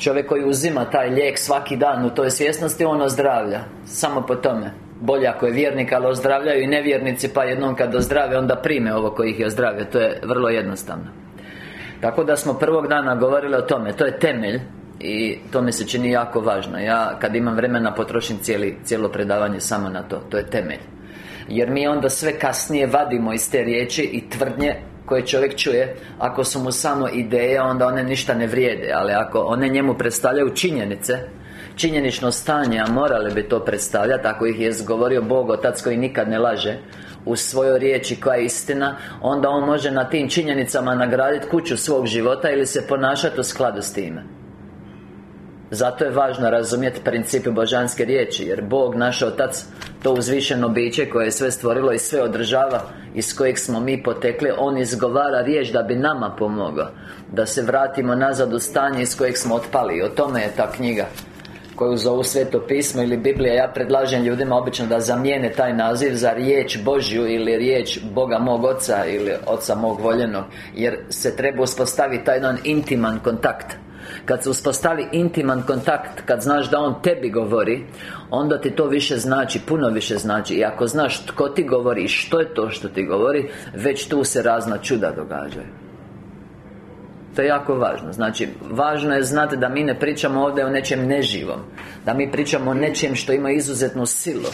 Čovjek koji uzima taj lijek svaki dan u toj svjesnosti On ozdravlja. Samo po tome. Bolje ako je vjernik, ali ozdravljaju i nevjernici Pa jednom kad ozdrave, onda prime ovo koji ih je ozdravio. To je vrlo jednostavno. Tako da smo prvog dana govorili o tome. To je temelj i to mi se čini jako važno. Ja kad imam vremena potrošim cijeli, cijelo predavanje samo na to. To je temelj. Jer mi onda sve kasnije vadimo iz te riječi i tvrdnje koje čovjek čuje Ako su mu samo ideje, onda one ništa ne vrijede Ali ako one njemu predstavljaju činjenice Činjenično stanje, a morale bi to predstavljati Ako ih je zgovorio Bog, Otac koji nikad ne laže u svojoj riječi koja je istina Onda on može na tim činjenicama nagraditi kuću svog života Ili se ponašati u skladu s time. Zato je važno razumjeti princip božanske riječi Jer Bog, naš Otac To uzvišeno biće koje je sve stvorilo i sve održava Iz kojeg smo mi potekli On izgovara riječ da bi nama pomogao Da se vratimo nazad u stanje iz kojeg smo otpali. O tome je ta knjiga koju zovu Sveto pismo ili Biblija. Ja predlažem ljudima obično da zamijene taj naziv za riječ Božju Ili riječ Boga mog Oca Ili Oca mog voljenog Jer se treba uspostaviti taj jedan intiman kontakt kad se uspostavi intiman kontakt Kad znaš da On tebi govori Onda ti to više znači, puno više znači. I ako znaš tko ti govori i što je to što ti govori Već tu se razna čuda događaju. To je jako važno. Znači, važno je znati da mi ne pričamo ovdje o nečem neživom Da mi pričamo o nečem što ima izuzetnu silu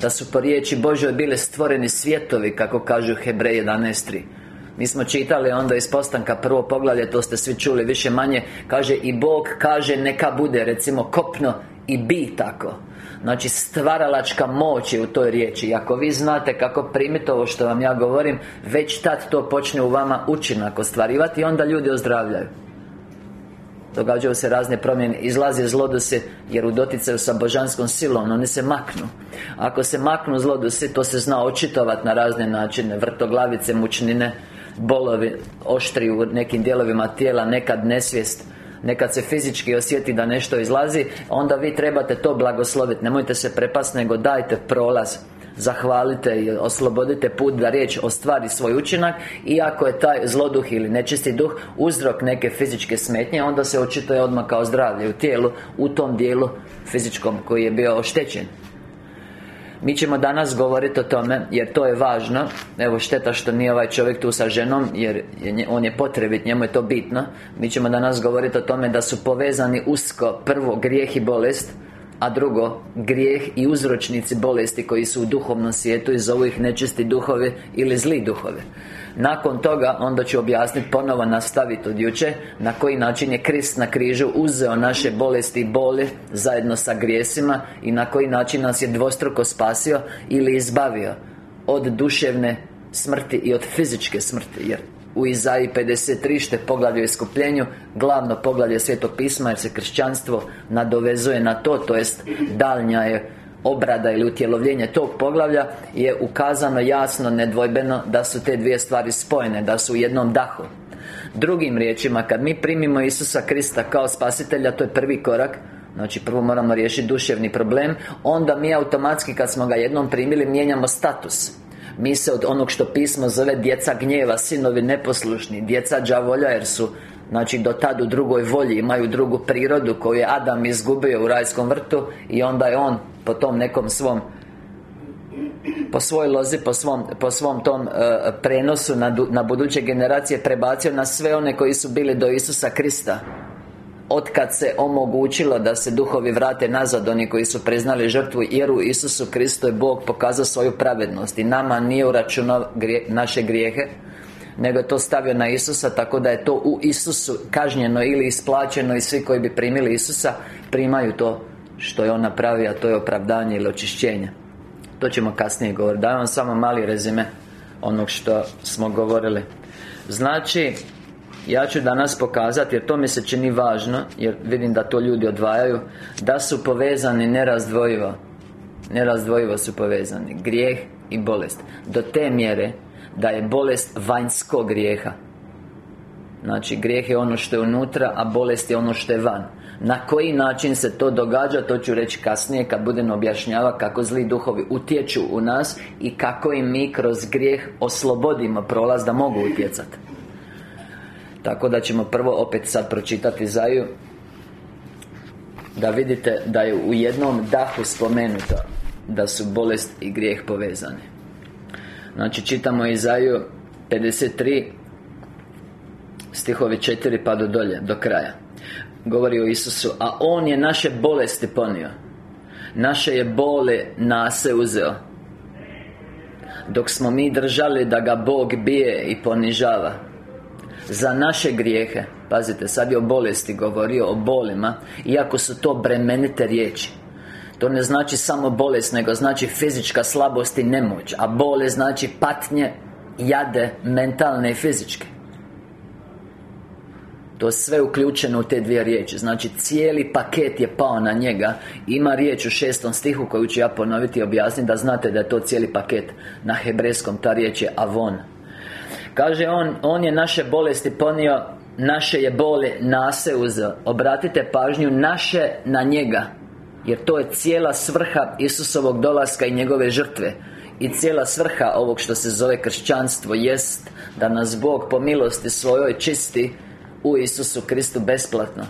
Da su po riječi Božoj bile stvoreni svjetovi Kako kažu Hebrej 11.3 mi smo čitali onda iz postanka prvo poglavlje To ste svi čuli više manje Kaže i Bog kaže neka bude recimo kopno i bi tako. Znači stvaralačka moć je u toj riječi. I ako vi znate kako primiti ovo što vam ja govorim Već tad to počne u vama učinak ostvarivati I onda ljudi ozdravljaju. Događaju se razne promjene. Izlaze zlodusi Jer u doticaju sa božanskom silom Oni se maknu. Ako se maknu zlodusi To se zna očitovati na razne načine. Vrtoglavice, mučnine bolovi oštri u nekim dijelovima tijela Nekad nesvijest Nekad se fizički osjeti da nešto izlazi Onda vi trebate to blagosloviti Nemojte se prepast, nego dajte prolaz Zahvalite i oslobodite put da riječ ostvari svoj učinak Iako je taj zloduh ili nečisti duh Uzrok neke fizičke smetnje Onda se očituje odmah kao zdravlje u tijelu U tom dijelu fizičkom koji je bio oštećen mi ćemo danas govoriti o tome Jer to je važno. Evo šteta što nije ovaj čovjek tu sa ženom Jer on je potrebit, njemu je to bitno. Mi ćemo danas govoriti o tome da su povezani usko Prvo grijeh i bolest a drugo, grijeh i uzročnici bolesti koji su u duhovnom svijetu I zovu ih nečisti duhovi ili zli duhovi nakon toga, onda ću objasniti ponovo nastaviti od juče Na koji način je Krist na križu uzeo naše bolesti i boli Zajedno sa grijesima I na koji način nas je dvostruko spasio Ili izbavio Od duševne smrti i od fizičke smrti Jer u Izaji 53 što je poglavlje o iskupljenju Glavno poglavlje Svetog pisma Jer se kršćanstvo nadovezuje na to To jest daljnja je obrada ili utjelovljenje tog poglavlja je ukazano jasno, nedvojbeno da su te dvije stvari spojene, da su u jednom dahu. Drugim riječima, kad mi primimo Isusa Krista kao spasitelja, to je prvi korak Znači prvo moramo riješiti duševni problem Onda mi automatski kad smo ga jednom primili mijenjamo status. Mi se od onog što pismo zove djeca gnjeva, sinovi neposlušni Djeca đavolja jer su Znači do tad u drugoj volji imaju drugu prirodu koju je Adam izgubio u rajskom vrtu I onda je on po tom nekom svom po svojoj lozi, po svom, po svom tom e, prenosu na, na buduće generacije prebacio na sve one koji su bili do Isusa Krista. Otkad se omogućilo da se duhovi vrate nazad Oni koji su priznali žrtvu jer u Isusu Kristu je Bog pokazao svoju pravednost. I nama nije uračunao naše grijehe nego je to stavio na Isusa Tako da je to u Isusu kažnjeno ili isplaćeno I svi koji bi primili Isusa Primaju to što je On napravio A to je opravdanje ili očišćenje. To ćemo kasnije govoriti. Dajem vam samo mali rezime Onog što smo govorili. Znači ja ću danas pokazati, jer to mi se čini važno Jer vidim da to ljudi odvajaju Da su povezani nerazdvojivo. Nerazdvojivo su povezani. Grijeh i bolest. Do te mjere da je bolest vanjskog grijeha. Znači, grijeh je ono što je unutra, a bolest je ono što je van Na koji način se to događa, to ću reći kasnije kad budem objašnjava kako zli duhovi utječu u nas I kako im mi kroz grijeh oslobodimo prolaz da mogu utjecati Tako da ćemo prvo opet sad pročitati Zaju Da vidite da je u jednom dahu spomenuto Da su bolest i grijeh povezani. Znači čitamo Izaju 53 Stihovi 4 pa do dolje, do kraja Govori o Isusu A On je naše bolesti ponio. Naše je bole nase uzeo. Dok smo mi držali da ga Bog bije i ponižava. Za naše grijehe Pazite, sad je o bolesti govorio, o bolima Iako su to bremenite riječi. To ne znači samo bolest, nego znači fizička slabost i nemoć A bole znači patnje, jade, mentalne i fizičke to je sve uključeno u te dvije riječi. Znači cijeli paket je pao na njega. Ima riječ u šestom stihu koju ću ja ponoviti i objasniti Da znate da je to cijeli paket. Na hebrejskom ta riječ je avon. Kaže on, on je naše bolesti ponio Naše je bole nase uzeo. Obratite pažnju naše na njega Jer to je cijela svrha Isusovog dolaska i njegove žrtve. I cijela svrha ovog što se zove kršćanstvo jest Da nas Bog po milosti svojoj čisti u Isusu Kristu besplatno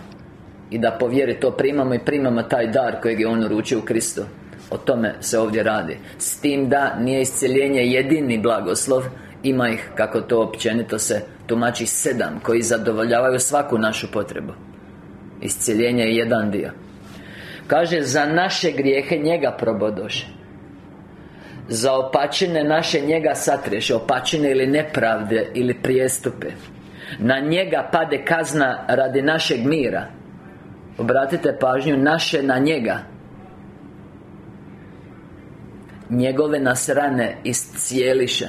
I da po vjeri to primamo i primamo taj dar kojeg je On uručio u Kristu. O tome se ovdje radi. S tim da nije iscjeljenje jedini blagoslov Ima ih, kako to općenito se tumači sedam Koji zadovoljavaju svaku našu potrebu. Iscjeljenje je jedan dio. Kaže, za naše grijehe njega probodoše Za opačine naše njega satreše Opačine ili nepravde ili prijestupe na njega pade kazna radi našeg mira. Obratite pažnju naše na njega. Njegove nas rane iscijeliše.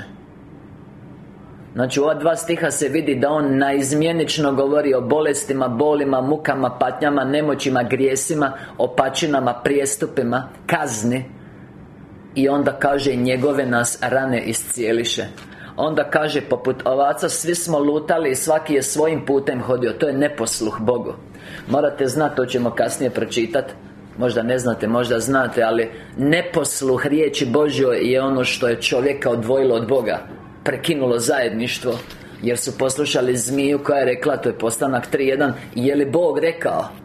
Znači u ova dva stiha se vidi da on naizmjenično govori o bolestima, bolima, mukama, patnjama, nemoćima, grijesima Opačinama, prijestupima, kazni. I onda kaže njegove nas rane iscijeliše Onda kaže poput ovaca Svi smo lutali i svaki je svojim putem hodio. To je neposluh Bogu. Morate znati, to ćemo kasnije pročitati Možda ne znate, možda znate Ali neposluh riječi Božjoj je ono što je čovjeka odvojilo od Boga. Prekinulo zajedništvo Jer su poslušali zmiju koja je rekla To je postanak 3.1 Je li Bog rekao?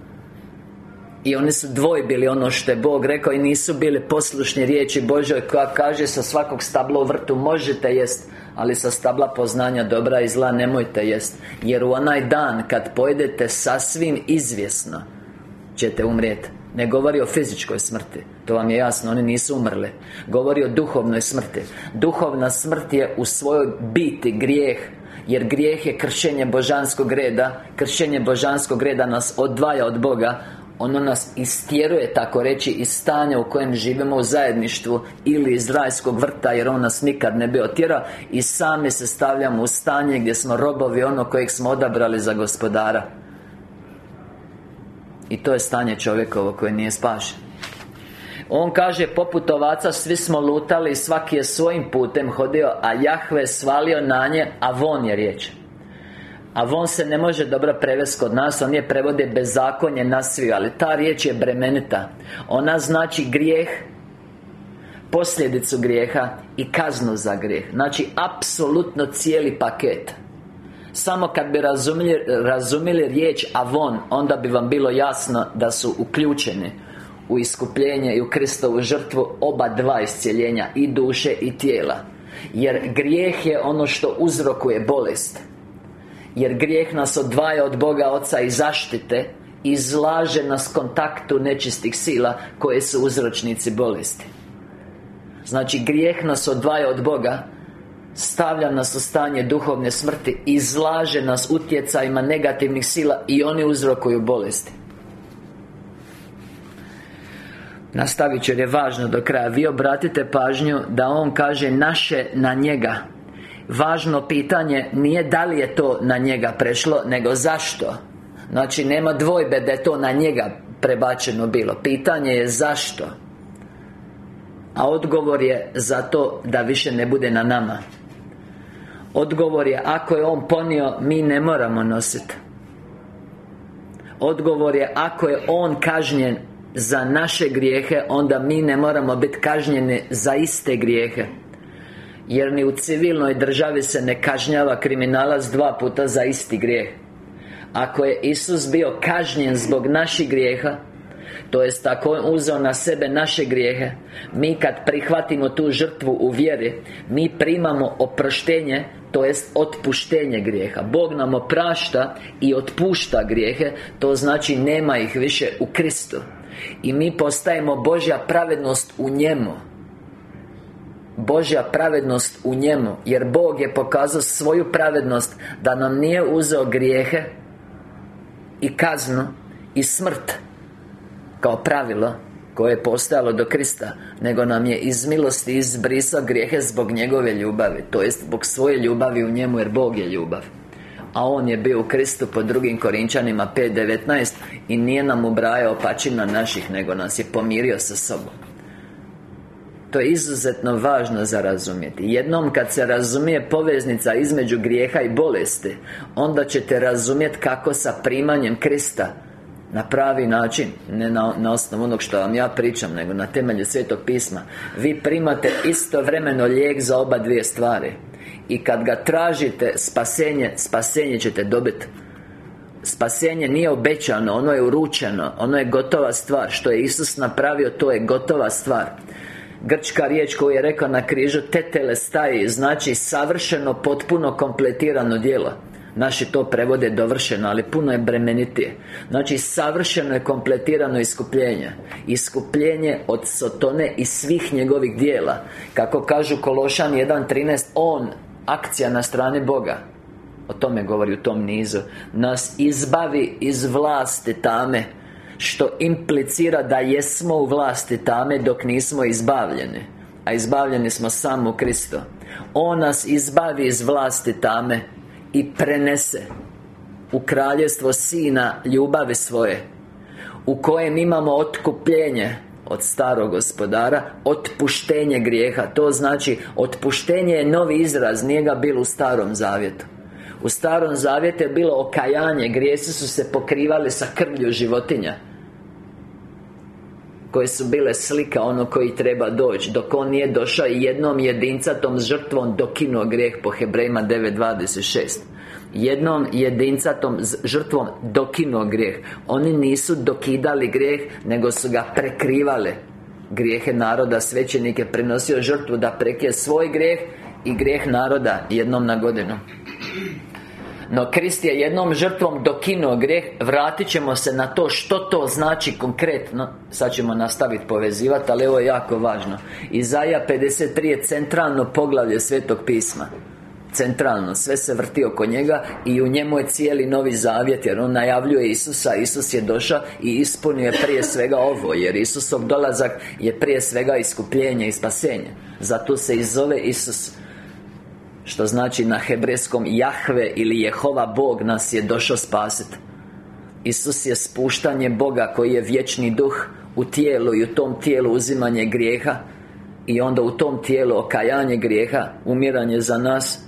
I oni su dvojbili ono što je Bog rekao I nisu bili poslušni riječi Božoj Koja kaže sa svakog stabla u vrtu Možete jest ali sa stabla poznanja dobra i zla nemojte jest. Jer u onaj dan kad pojedete sasvim izvjesno Ćete umrijeti Ne govori o fizičkoj smrti To vam je jasno, oni nisu umrli. Govori o duhovnoj smrti. Duhovna smrt je u svojoj biti grijeh jer grijeh je kršenje božanskog reda. Kršenje božanskog reda nas odvaja od Boga ono nas istjeruje, tako reći, iz stanja u kojem živimo u zajedništvu Ili iz rajskog vrta, jer On nas nikad ne bi otjerao I sami se stavljamo u stanje gdje smo robovi ono kojeg smo odabrali za gospodara. I to je stanje čovjekovo koje nije spašen. On kaže, poput ovaca svi smo lutali Svaki je svojim putem hodio A Jahve svalio na nje A von je riječ a von se ne može dobro prevesti kod nas On je prevode bezakonje na svi Ali ta riječ je bremenita. Ona znači grijeh Posljedicu grijeha I kaznu za grijeh. Znači, apsolutno cijeli paket. Samo kad bi razumjeli, razumjeli riječ avon Onda bi vam bilo jasno da su uključeni U iskupljenje i u Kristovu žrtvu Oba dva iscijeljenja I duše i tijela. Jer grijeh je ono što uzrokuje bolest jer grijeh nas odvaja od Boga Oca i zaštite Izlaže nas kontaktu nečistih sila Koje su uzročnici bolesti. Znači grijeh nas odvaja od Boga Stavlja nas u stanje duhovne smrti Izlaže nas utjecajima negativnih sila I oni uzrokuju bolesti. Nastavit ću jer je važno do kraja. Vi obratite pažnju da On kaže naše na njega Važno pitanje nije da li je to na njega prešlo Nego zašto. Znači nema dvojbe da je to na njega prebačeno bilo. Pitanje je zašto. A odgovor je zato da više ne bude na nama. Odgovor je ako je on ponio Mi ne moramo nositi. Odgovor je ako je on kažnjen Za naše grijehe Onda mi ne moramo biti kažnjeni za iste grijehe jer ni u civilnoj državi se ne kažnjava kriminalac dva puta za isti grijeh. Ako je Isus bio kažnjen zbog naših grijeha To jest ako On uzeo na sebe naše grijehe Mi kad prihvatimo tu žrtvu u vjeri Mi primamo oproštenje to jest otpuštenje grijeha. Bog nam oprašta i otpušta grijehe To znači nema ih više u Kristu. I mi postajemo Božja pravednost u njemu Božja pravednost u njemu Jer Bog je pokazao svoju pravednost Da nam nije uzeo grijehe I kaznu I smrt Kao pravilo koje je postojalo do Krista Nego nam je iz milosti izbrisao grijehe zbog njegove ljubavi To jest zbog svoje ljubavi u njemu jer Bog je ljubav. A on je bio u Kristu po drugim Korinčanima 5.19 I nije nam ubrajao pačina naših Nego nas je pomirio sa sobom to je izuzetno važno za razumjeti. Jednom kad se razumije poveznica između grijeha i bolesti Onda ćete razumjeti kako sa primanjem Krista na pravi način Ne na, na osnovu onog što vam ja pričam Nego na temelju Svetog pisma. Vi primate istovremeno lijek za oba dvije stvari. I kad ga tražite spasenje Spasenje ćete dobiti Spasenje nije obećano, ono je uručeno Ono je gotova stvar. Što je Isus napravio, to je gotova stvar Grčka riječ koju je rekao na križu Tetele staji Znači savršeno, potpuno kompletirano djelo. Naši to prevode dovršeno, ali puno je bremenitije. Znači, savršeno je kompletirano iskupljenje. Iskupljenje od Sotone i svih njegovih dijela. Kako kažu Kološan 1.13 On, akcija na strani Boga. O tome govori u tom nizu. Nas izbavi iz vlasti tame Što implicira da jesmo u vlasti tame dok nismo izbavljeni. A izbavljeni smo samo Kristo. On nas izbavi iz vlasti tame i prenese u kraljevstvo Sina ljubavi svoje u kojem imamo otkupljenje od starog gospodara Otpuštenje grijeha. To znači Otpuštenje je novi izraz Nije ga bilo u starom zavjetu. U starom zavjetu je bilo okajanje Grijesi su se pokrivali sa krvlju životinja koje su bile slika ono koji treba doći Dok on nije došao jednom jedincatom žrtvom dokinuo grijeh po Hebrejima 9.26 Jednom jedincatom žrtvom dokinuo grijeh. Oni nisu dokidali grijeh Nego su ga prekrivali. Grijehe naroda svećenik je prenosio žrtvu da prekrije svoj grijeh I grijeh naroda jednom na godinu no Krist je jednom žrtvom dokinuo grijeh Vratit ćemo se na to što to znači konkretno. Sad ćemo nastaviti povezivati, ali ovo je jako važno. Izaja 53 je centralno poglavlje Svetog pisma. Centralno, sve se vrti oko njega I u njemu je cijeli novi zavjet Jer on najavljuje Isusa Isus je došao i ispunio prije svega ovo Jer Isusov dolazak je prije svega iskupljenje i spasenje. Zato se i zove Isus što znači na hebrejskom Jahve ili Jehova Bog nas je došao spasiti Isus je spuštanje Boga koji je vječni duh u tijelu i u tom tijelu uzimanje grijeha i onda u tom tijelu okajanje grijeha umiranje za nas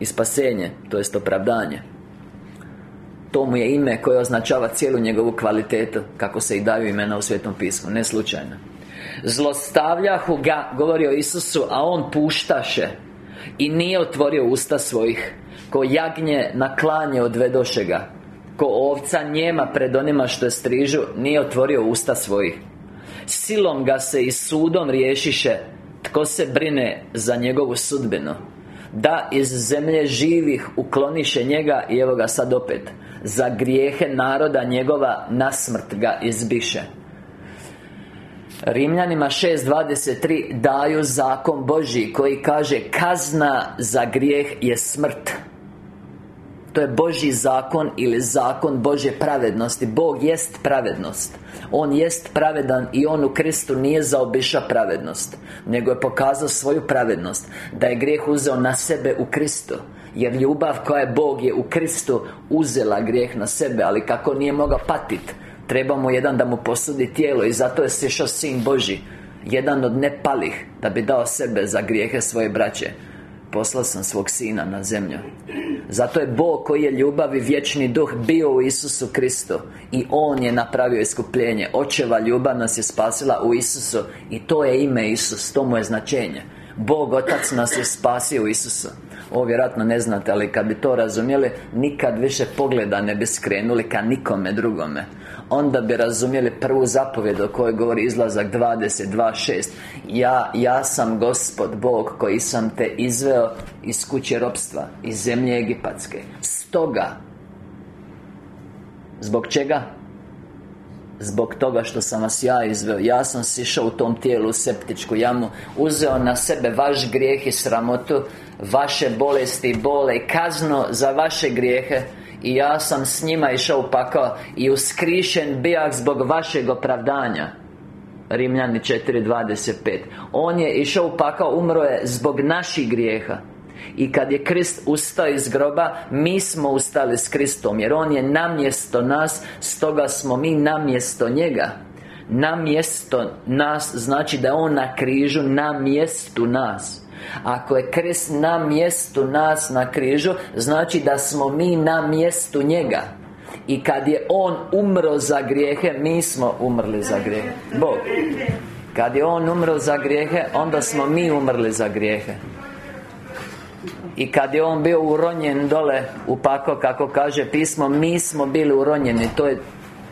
i spasenje to jest opravdanje. To mu je ime koje označava cijelu njegovu kvalitetu kako se i daju imena u Svetom pismu ne slučajno. Zlostavljahu ga govori o Isusu a on puštaše i nije otvorio usta svojih. Ko jagnje na klanje odvedoše ga. Ko ovca njema pred onima što je strižu Nije otvorio usta svojih. Silom ga se i sudom riješiše Tko se brine za njegovu sudbinu. Da iz zemlje živih ukloniše njega I evo ga sad opet. Za grijehe naroda njegova nasmrt ga izbiše Rimljanima 6.23 daju zakon Božji koji kaže Kazna za grijeh je smrt. To je Božji zakon ili zakon Božje pravednosti. Bog jest pravednost. On jest pravedan i On u Kristu nije zaobiša pravednost Nego je pokazao svoju pravednost Da je grijeh uzeo na sebe u Kristu. Jer ljubav koja je Bog je u Kristu uzela grijeh na sebe Ali kako nije mogao Trebamo jedan da mu posudi tijelo I zato je sišao Sin Boži Jedan od nepalih Da bi dao sebe za grijehe svoje braće. Poslao sam svog Sina na zemlju. Zato je Bog koji je ljubav i vječni duh Bio u Isusu Kristu I On je napravio iskupljenje. Očeva ljubav nas je spasila u Isusu I to je ime Isus To mu je značenje. Bog Otac nas je spasio u Isusu. Ovo vjerojatno ne znate, ali kad bi to razumjeli Nikad više pogleda ne bi skrenuli ka nikome drugome Onda bi razumjeli prvu zapovjed o kojoj govori izlazak 22.6 Ja, ja sam Gospod Bog koji sam te izveo iz kuće ropstva Iz zemlje Egipatske. Stoga Zbog čega? Zbog toga što sam vas ja izveo. Ja sam sišao u tom tijelu u septičku jamu Uzeo na sebe vaš grijeh i sramotu Vaše bolesti i bole kazno za vaše grijehe I ja sam s njima išao u pakao I uskrišen bijak zbog vašeg opravdanja. Rimljani 4.25 On je išao u pakao, umro je zbog naših grijeha. I kad je Krist ustao iz groba Mi smo ustali s Kristom Jer On je namjesto nas Stoga smo mi namjesto njega. Namjesto nas Znači da On na križu Na mjestu nas ako je Krist na mjestu nas na križu Znači da smo mi na mjestu njega. I kad je On umro za grijehe Mi smo umrli za grijehe. Bog. Kad je On umro za grijehe Onda smo mi umrli za grijehe. I kad je on bio uronjen dole u pako kako kaže pismo Mi smo bili uronjeni. To je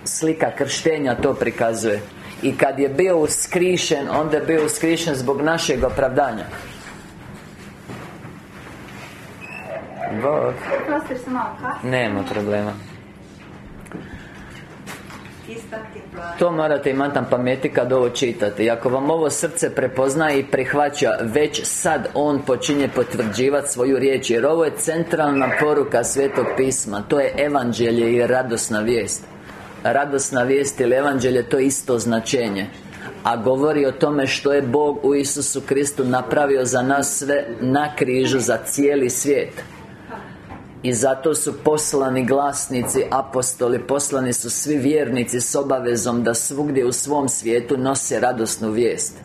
slika krštenja to prikazuje. I kad je bio uskrišen Onda je bio uskrišen zbog našeg opravdanja Bog Nema problema. To morate imati na pameti kad ovo čitate. I ako vam ovo srce prepoznaje i prihvaća Već sad On počinje potvrđivati svoju riječ Jer ovo je centralna poruka Svetog pisma. To je evanđelje i radosna vijest. Radosna vijest ili evanđelje To je isto značenje. A govori o tome što je Bog u Isusu Kristu napravio za nas sve na križu za cijeli svijet i zato su poslani glasnici, apostoli Poslani su svi vjernici s obavezom da svugdje u svom svijetu nose radosnu vijest.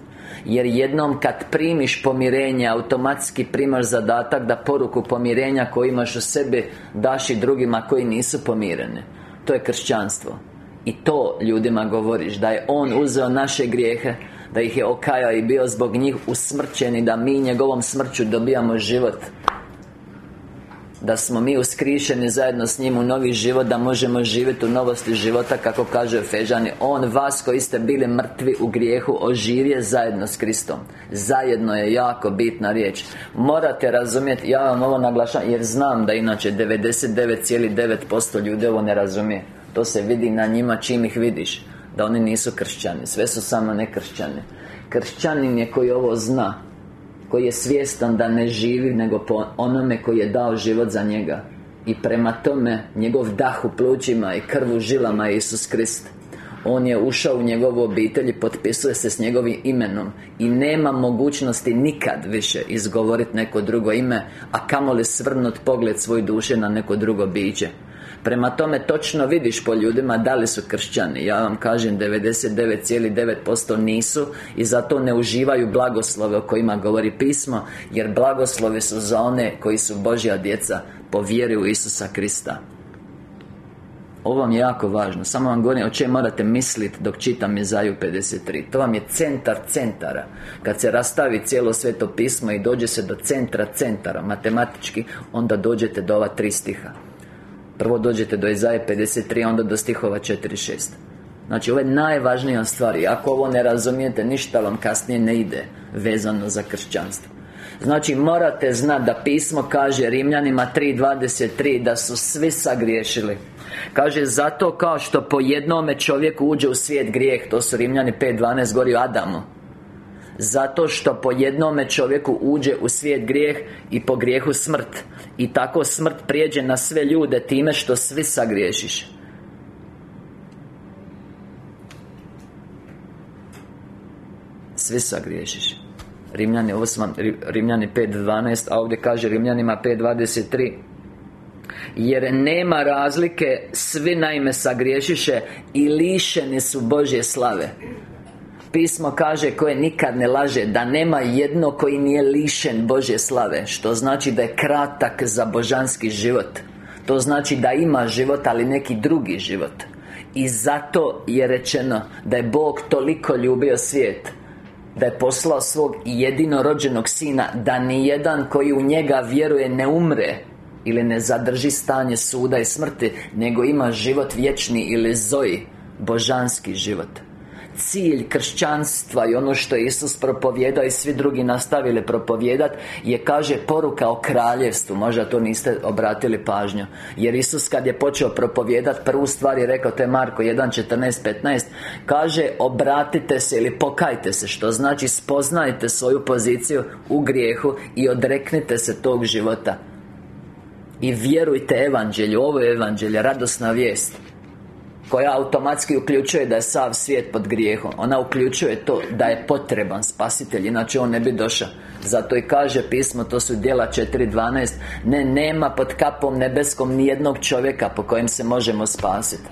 Jer jednom kad primiš pomirenje Automatski primaš zadatak da poruku pomirenja koju imaš u sebi Daš i drugima koji nisu pomireni. To je kršćanstvo. I to ljudima govoriš Da je On uzeo naše grijehe Da ih je okajao i bio zbog njih usmrćen I da mi njegovom smrću dobijamo život da smo mi uskrišeni zajedno s njim u novi život Da možemo živjeti u novosti života Kako kaže Fežani On vas koji ste bili mrtvi u grijehu Oživje zajedno s Kristom. Zajedno je jako bitna riječ. Morate razumjeti Ja vam ovo naglašavam Jer znam da inače 99,9% ljudi ovo ne razumije. To se vidi na njima čim ih vidiš Da oni nisu kršćani. Sve su samo nekršćani. Kršćanin je koji ovo zna koji je svjestan da ne živi nego po onome koji je dao život za njega. I prema tome njegov dah u plućima i krv u žilama je Isus Krist. On je ušao u njegovu obitelj i potpisuje se s njegovim imenom. I nema mogućnosti nikad više izgovoriti neko drugo ime A kamoli svrnut pogled svoj duše na neko drugo biće Prema tome točno vidiš po ljudima da li su kršćani. Ja vam kažem 99,9% nisu I zato ne uživaju blagoslove o kojima govori pismo Jer blagoslovi su za one koji su Božja djeca Po vjeri u Isusa Krista. Ovo vam je jako važno. Samo vam govorim o čem morate misliti dok čitam Izaju 53 To vam je centar centara. Kad se rastavi cijelo sveto pismo i dođe se do centra centara Matematički Onda dođete do ova tri stiha Prvo dođete do Izaje 53, onda do stihova 4-6 Znači, ovo je najvažnija stvar I ako ovo ne razumijete, ništa vam kasnije ne ide Vezano za kršćanstvo. Znači, morate znati da pismo kaže Rimljanima 3.23 Da su svi sagriješili. Kaže, zato kao što po jednome čovjeku uđe u svijet grijeh To su Rimljani 5.12 gori o Adamu zato što po jednome čovjeku uđe u svijet grijeh I po grijehu smrt. I tako smrt prijeđe na sve ljude Time što svi sagriješiš. Svi sagriješiš. Rimljani, ovo su vam Rimljani 5.12 A ovdje kaže Rimljanima 5.23 jer nema razlike Svi naime sagriješiše I lišeni su Božje slave Pismo kaže koje nikad ne laže Da nema jedno koji nije lišen Božje slave Što znači da je kratak za božanski život. To znači da ima život, ali neki drugi život. I zato je rečeno Da je Bog toliko ljubio svijet Da je poslao svog jedinorođenog sina Da ni jedan koji u njega vjeruje ne umre Ili ne zadrži stanje suda i smrti Nego ima život vječni ili zoji Božanski život Cilj kršćanstva i ono što je Isus propovijedao i svi drugi nastavili propovijedat Je kaže poruka o kraljevstvu. Možda to niste obratili pažnju. Jer Isus kad je počeo propovijedat Prvu stvar je rekao, to je Marko 1.14.15 Kaže obratite se ili pokajte se Što znači spoznajte svoju poziciju u grijehu I odreknite se tog života. I vjerujte evanđelju, ovo je evanđelje, radosna vijest koja automatski uključuje da je sav svijet pod grijehom. Ona uključuje to da je potreban spasitelj Inače on ne bi došao. Zato i kaže pismo, to su djela 4.12 Ne, nema pod kapom nebeskom ni jednog čovjeka po kojem se možemo spasiti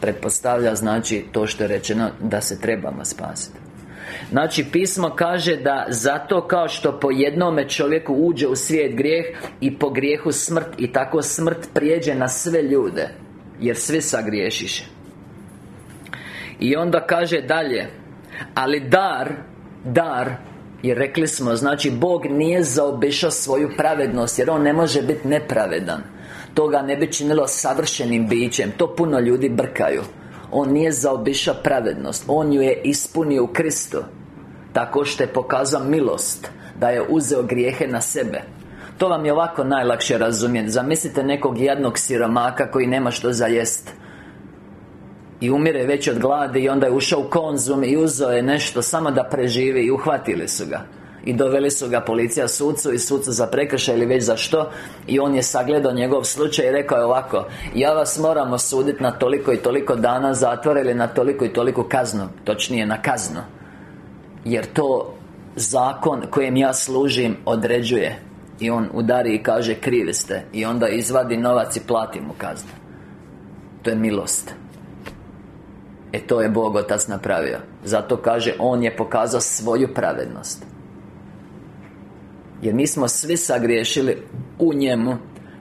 Pretpostavlja znači to što je rečeno da se trebamo spasiti Znači, pismo kaže da zato kao što po jednome čovjeku uđe u svijet grijeh I po grijehu smrt I tako smrt prijeđe na sve ljude jer svi sagriješiše I onda kaže dalje Ali dar Dar Jer rekli smo Znači Bog nije zaobišao svoju pravednost Jer On ne može biti nepravedan. To ga ne bi činilo savršenim bićem. To puno ljudi brkaju. On nije zaobišao pravednost. On ju je ispunio u Kristu Tako što je pokazao milost Da je uzeo grijehe na sebe to vam je ovako najlakše razumjeti. Zamislite nekog jednog siromaka koji nema što za jest. I umire već od gladi i onda je ušao u konzum i uzeo je nešto samo da preživi i uhvatili su ga. I doveli su ga policija sucu i sucu za prekršaj ili već za što. I on je sagledao njegov slučaj i rekao je ovako Ja vas moram osuditi na toliko i toliko dana zatvora ili na toliko i toliko kaznu Točnije na kaznu. Jer to zakon kojem ja služim određuje i on udari i kaže krivi ste. I onda izvadi novac i plati mu kaznu. To je milost. E to je Bog Otac napravio. Zato kaže On je pokazao svoju pravednost. Jer mi smo svi sagriješili u njemu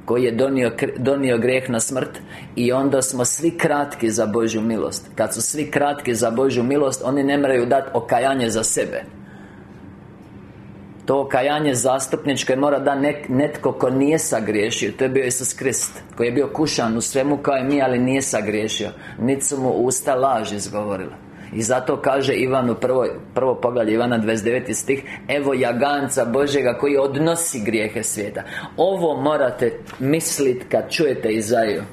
koji je donio, donio grijeh na smrt I onda smo svi kratki za Božju milost. Kad su svi kratki za Božju milost Oni ne moraju dati okajanje za sebe to kajanje zastupničke mora da netko ko nije sagriješio. To je bio Isus Krist Koji je bio kušan u svemu kao i mi, ali nije sagriješio. Niti su mu usta laž izgovorila. I zato kaže Ivan u prvo, prvo poglavlje Ivana 29. stih Evo jaganca Božega koji odnosi grijehe svijeta. Ovo morate misliti kad čujete Izaju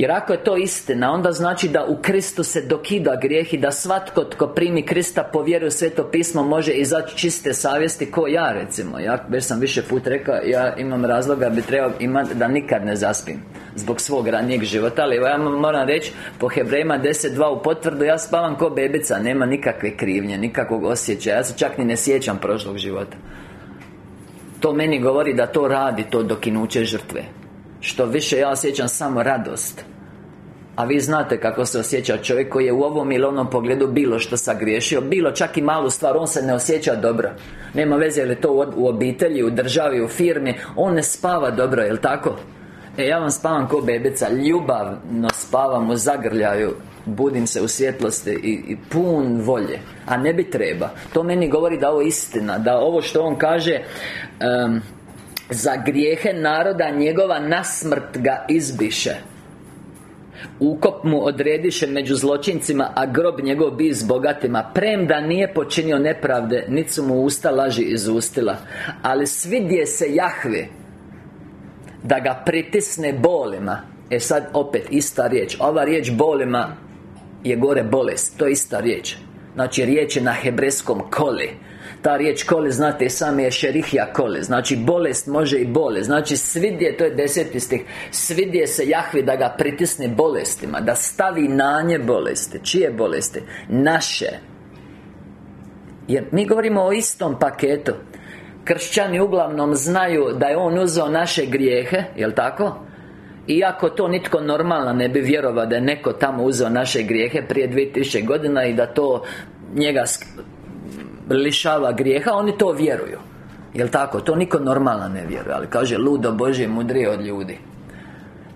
jer ako je to istina, onda znači da u Kristu se dokida grijeh I da svatko tko primi Krista po vjeru u Sveto pismo Može izaći čiste savjesti ko ja recimo. Ja već sam više put rekao Ja imam razloga bi trebao imati da nikad ne zaspim Zbog svog ranijeg života Ali ja moram reći Po Hebrejima 10.2 u potvrdu Ja spavam ko bebica Nema nikakve krivnje Nikakvog osjećaja. Ja se čak ni ne sjećam prošlog života. To meni govori da to radi To dokinuće žrtve. Što više ja osjećam samo radost a vi znate kako se osjeća čovjek koji je u ovom ili onom pogledu bilo što sagriješio Bilo čak i malu stvar, on se ne osjeća dobro. Nema veze je li to u obitelji, u državi, u firmi On ne spava dobro, jel tako? E, ja vam spavam ko bebica Ljubavno spavam u zagrljaju Budim se u svjetlosti i, i pun volje A ne bi treba. To meni govori da ovo istina Da ovo što on kaže Za grijehe naroda njegova nasmrt ga izbiše Ukop mu odrediše među zločincima A grob njegov bi s bogatima. Premda nije počinio nepravde Niti su mu usta laži izustila. Ali svidje se Jahve Da ga pritisne bolima. E sad opet ista riječ. Ova riječ bolima Je gore bolest. To je ista riječ. Znači riječ je na hebrejskom koli ta riječ kole, znate sami je šerihja kole. Znači bolest može i bole Znači svidje, to je deseti stih Svidje se Jahvi da ga pritisne bolestima Da stavi na nje bolesti. Čije bolesti? Naše. Jer mi govorimo o istom paketu. Kršćani uglavnom znaju da je On uzeo naše grijehe Jel' tako? Iako to nitko normalno ne bi vjerovao da je neko tamo uzeo naše grijehe prije 2000 godina I da to njega lišava grijeha, oni to vjeruju Jel tako? To niko normalno ne vjeruje Ali kaže, ludo Bože mudrije od ljudi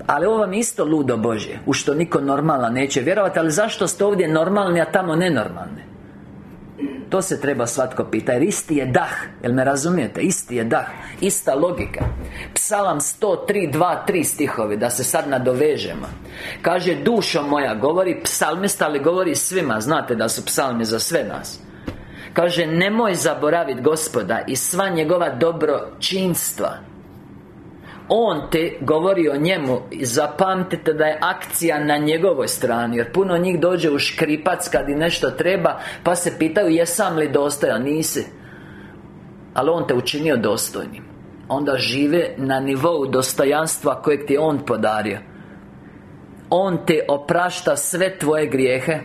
ali ovo vam je isto ludo Božje U što niko normalan neće vjerovati Ali zašto ste ovdje normalni, a tamo nenormalni? To se treba svatko pita Jer isti je dah Jel me razumijete? Isti je dah Ista logika Psalam 103, 2, 3 stihovi Da se sad nadovežemo Kaže dušo moja Govori psalmista ali govori svima Znate da su psalmi za sve nas Kaže nemoj zaboraviti gospoda I sva njegova dobročinstva. On te govori o njemu i zapamtite da je akcija na njegovoj strani Jer puno njih dođe u škripac kad i nešto treba Pa se pitaju jesam li dostojan, nisi. Ali on te učinio dostojnim. Onda žive na nivou dostojanstva kojeg ti je on podario on te oprašta sve tvoje grijehe.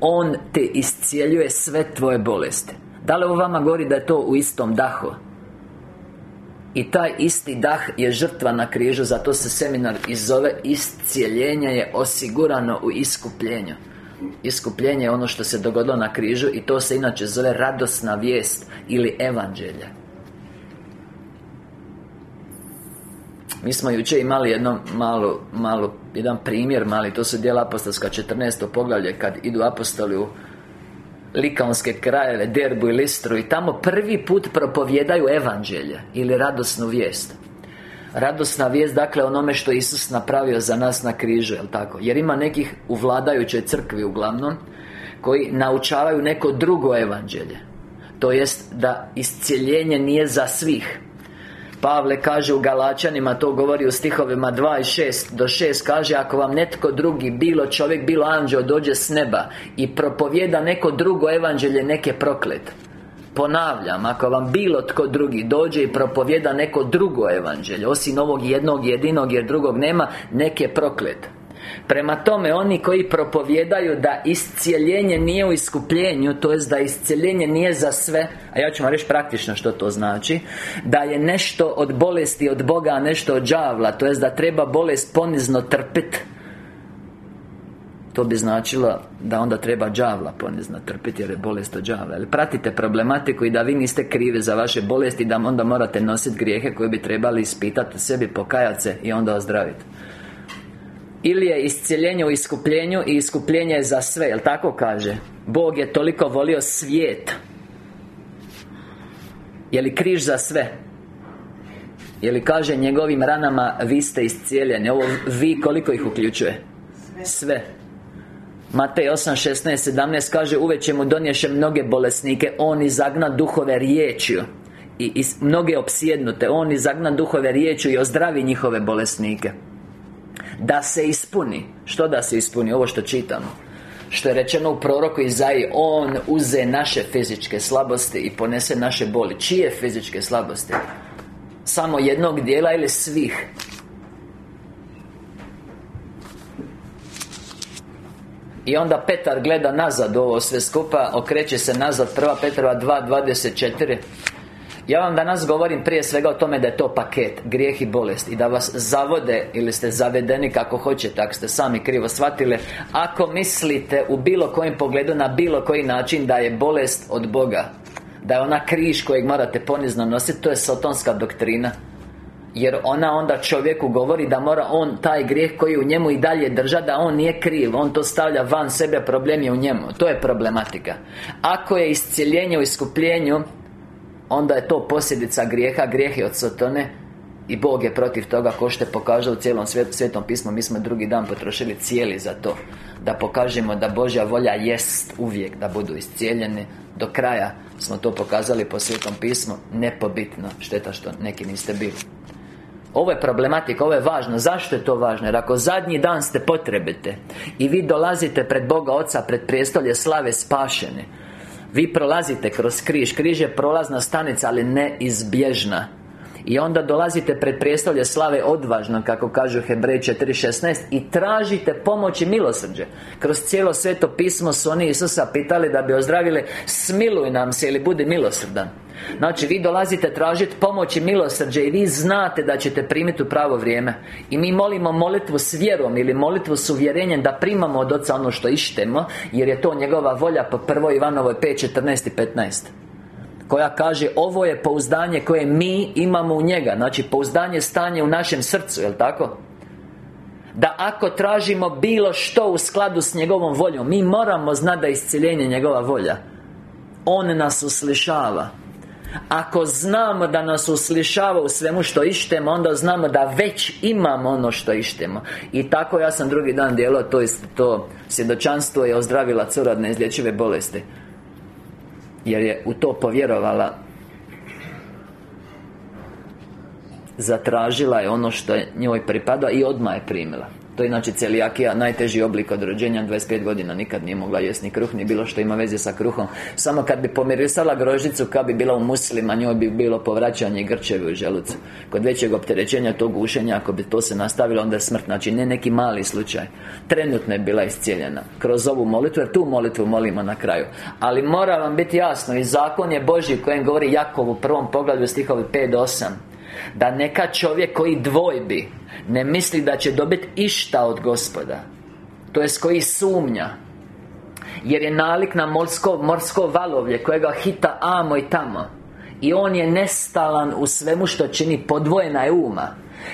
On te iscijeljuje sve tvoje bolesti. Da li u vama govori da je to u istom dahu? I taj isti dah je žrtva na križu Zato se seminar i zove Iscijeljenje je osigurano u iskupljenju. Iskupljenje je ono što se dogodilo na križu I to se inače zove radosna vijest Ili evanđelje Mi smo jučer imali jedno malo, malo, jedan primjer mali To su dijela apostolska 14. poglavlje Kad idu apostoli u Likanske krajeve, Derbu i Listru I tamo prvi put propovjedaju evanđelje Ili radosnu vijest Radosna vijest, dakle, onome što Isus napravio za nas na križu, jel tako? Jer ima nekih u vladajućoj crkvi uglavnom Koji naučavaju neko drugo evanđelje To jest da iscijeljenje nije za svih Pavle kaže u Galačanima To govori u stihovima 2 i 6 Do 6 kaže Ako vam netko drugi Bilo čovjek, bilo anđeo Dođe s neba I propovjeda neko drugo evanđelje Neke proklet. Ponavljam, ako vam bilo tko drugi dođe i propovjeda neko drugo evanđelje Osim ovog jednog jedinog jer drugog nema Neke proklet Prema tome, oni koji propovjedaju da iscijeljenje nije u iskupljenju To jest da iscijeljenje nije za sve A ja ću vam reći praktično što to znači Da je nešto od bolesti od Boga, a nešto od đavla To jest da treba bolest ponizno trpiti to bi značilo da onda treba đavla ponizno trpiti jer je bolest od đavla. Ali pratite problematiku i da vi niste krivi za vaše bolesti Da onda morate nositi grijehe koje bi trebali ispitati sebi, pokajati se i onda ozdraviti ili je iscjeljenje u iskupljenju I iskupljenje je za sve, jel tako kaže? Bog je toliko volio svijet Je li križ za sve? Je li kaže njegovim ranama Vi ste iscijeljeni Ovo vi koliko ih uključuje? Sve Matej 8, 16, 17 kaže Uveće mu donješe mnoge bolesnike On izagna duhove riječju I, i mnoge opsjednute On izagna duhove riječju I ozdravi njihove bolesnike da se ispuni Što da se ispuni? Ovo što čitamo Što je rečeno u proroku Izaji On uze naše fizičke slabosti I ponese naše boli Čije fizičke slabosti? Samo jednog dijela ili svih? I onda Petar gleda nazad ovo sve skupa Okreće se nazad Prva Petrova 2.24 ja vam danas govorim prije svega o tome da je to paket Grijeh i bolest I da vas zavode Ili ste zavedeni kako hoćete Ako ste sami krivo shvatili. Ako mislite u bilo kojem pogledu Na bilo koji način da je bolest od Boga Da je ona križ kojeg morate ponizno nositi To je sotonska doktrina. Jer ona onda čovjeku govori da mora on taj grijeh koji u njemu i dalje drža Da on nije kriv. On to stavlja van sebe Problem je u njemu. To je problematika. Ako je iscjeljenje u iskupljenju Onda je to posljedica grijeha. Grijeh je od Sotone i Bog je protiv toga ko što pokazao u cijelom svetom pismu. Mi smo drugi dan potrošili cijeli za to Da pokažemo da Božja volja jest uvijek Da budu iscijeljeni. Do kraja smo to pokazali po svetom pismu. Nepobitno Šteta što neki niste bili. Ovo je problematika, ovo je važno. Zašto je to važno? Jer ako zadnji dan ste potrebite I vi dolazite pred Boga Oca Pred prijestolje slave spašene vi prolazite kroz križ. Križ je prolazna stanica, ali neizbježna i onda dolazite pred prijestolje slave odvažno Kako kažu Hebrej 4.16 I tražite pomoć i milosrđe. Kroz cijelo sveto pismo su oni Isusa pitali da bi ozdravili Smiluj nam se ili budi milosrdan. Znači, vi dolazite tražiti pomoć i milosrđe I vi znate da ćete primiti u pravo vrijeme. I mi molimo molitvu s vjerom Ili molitvu s uvjerenjem Da primamo od Oca ono što ištemo Jer je to njegova volja po 1. Ivanovoj 5, 14 i 15 koja kaže Ovo je pouzdanje koje mi imamo u njega. Znači pouzdanje stanje u našem srcu, jel tako? Da ako tražimo bilo što u skladu s njegovom voljom Mi moramo znati da je isciljenje njegova volja. On nas uslišava. Ako znamo da nas uslišava u svemu što ištemo Onda znamo da već imamo ono što ištemo. I tako ja sam drugi dan djelo to, to svjedočanstvo je ozdravila cura od neizlječive bolesti Jer je u to povjerovala. Zatražila je ono što je njoj pripada i odmah je primila to je inače celijakija, najteži oblik od rođenja 25 godina nikad nije mogla jesti ni kruh Ni bilo što ima veze sa kruhom. Samo kad bi pomirisala grožicu Kad bi bila u muslima Njoj bi bilo povraćanje grčevi u želucu. Kod većeg opterećenja tog gušenja Ako bi to se nastavilo Onda je smrt. Znači ne neki mali slučaj. Trenutno je bila iscijeljena. Kroz ovu molitvu Jer tu molitvu molimo na kraju. Ali mora vam biti jasno I zakon je Božji kojem govori Jakov u prvom poglavlju stihovi 5 do 8 Da neka čovjek koji dvojbi Ne misli da će dobiti išta od gospoda To jest koji sumnja Jer je nalik na morsko, morsko valovlje Kojega hita amo i tamo I on je nestalan u svemu što čini Podvojena je uma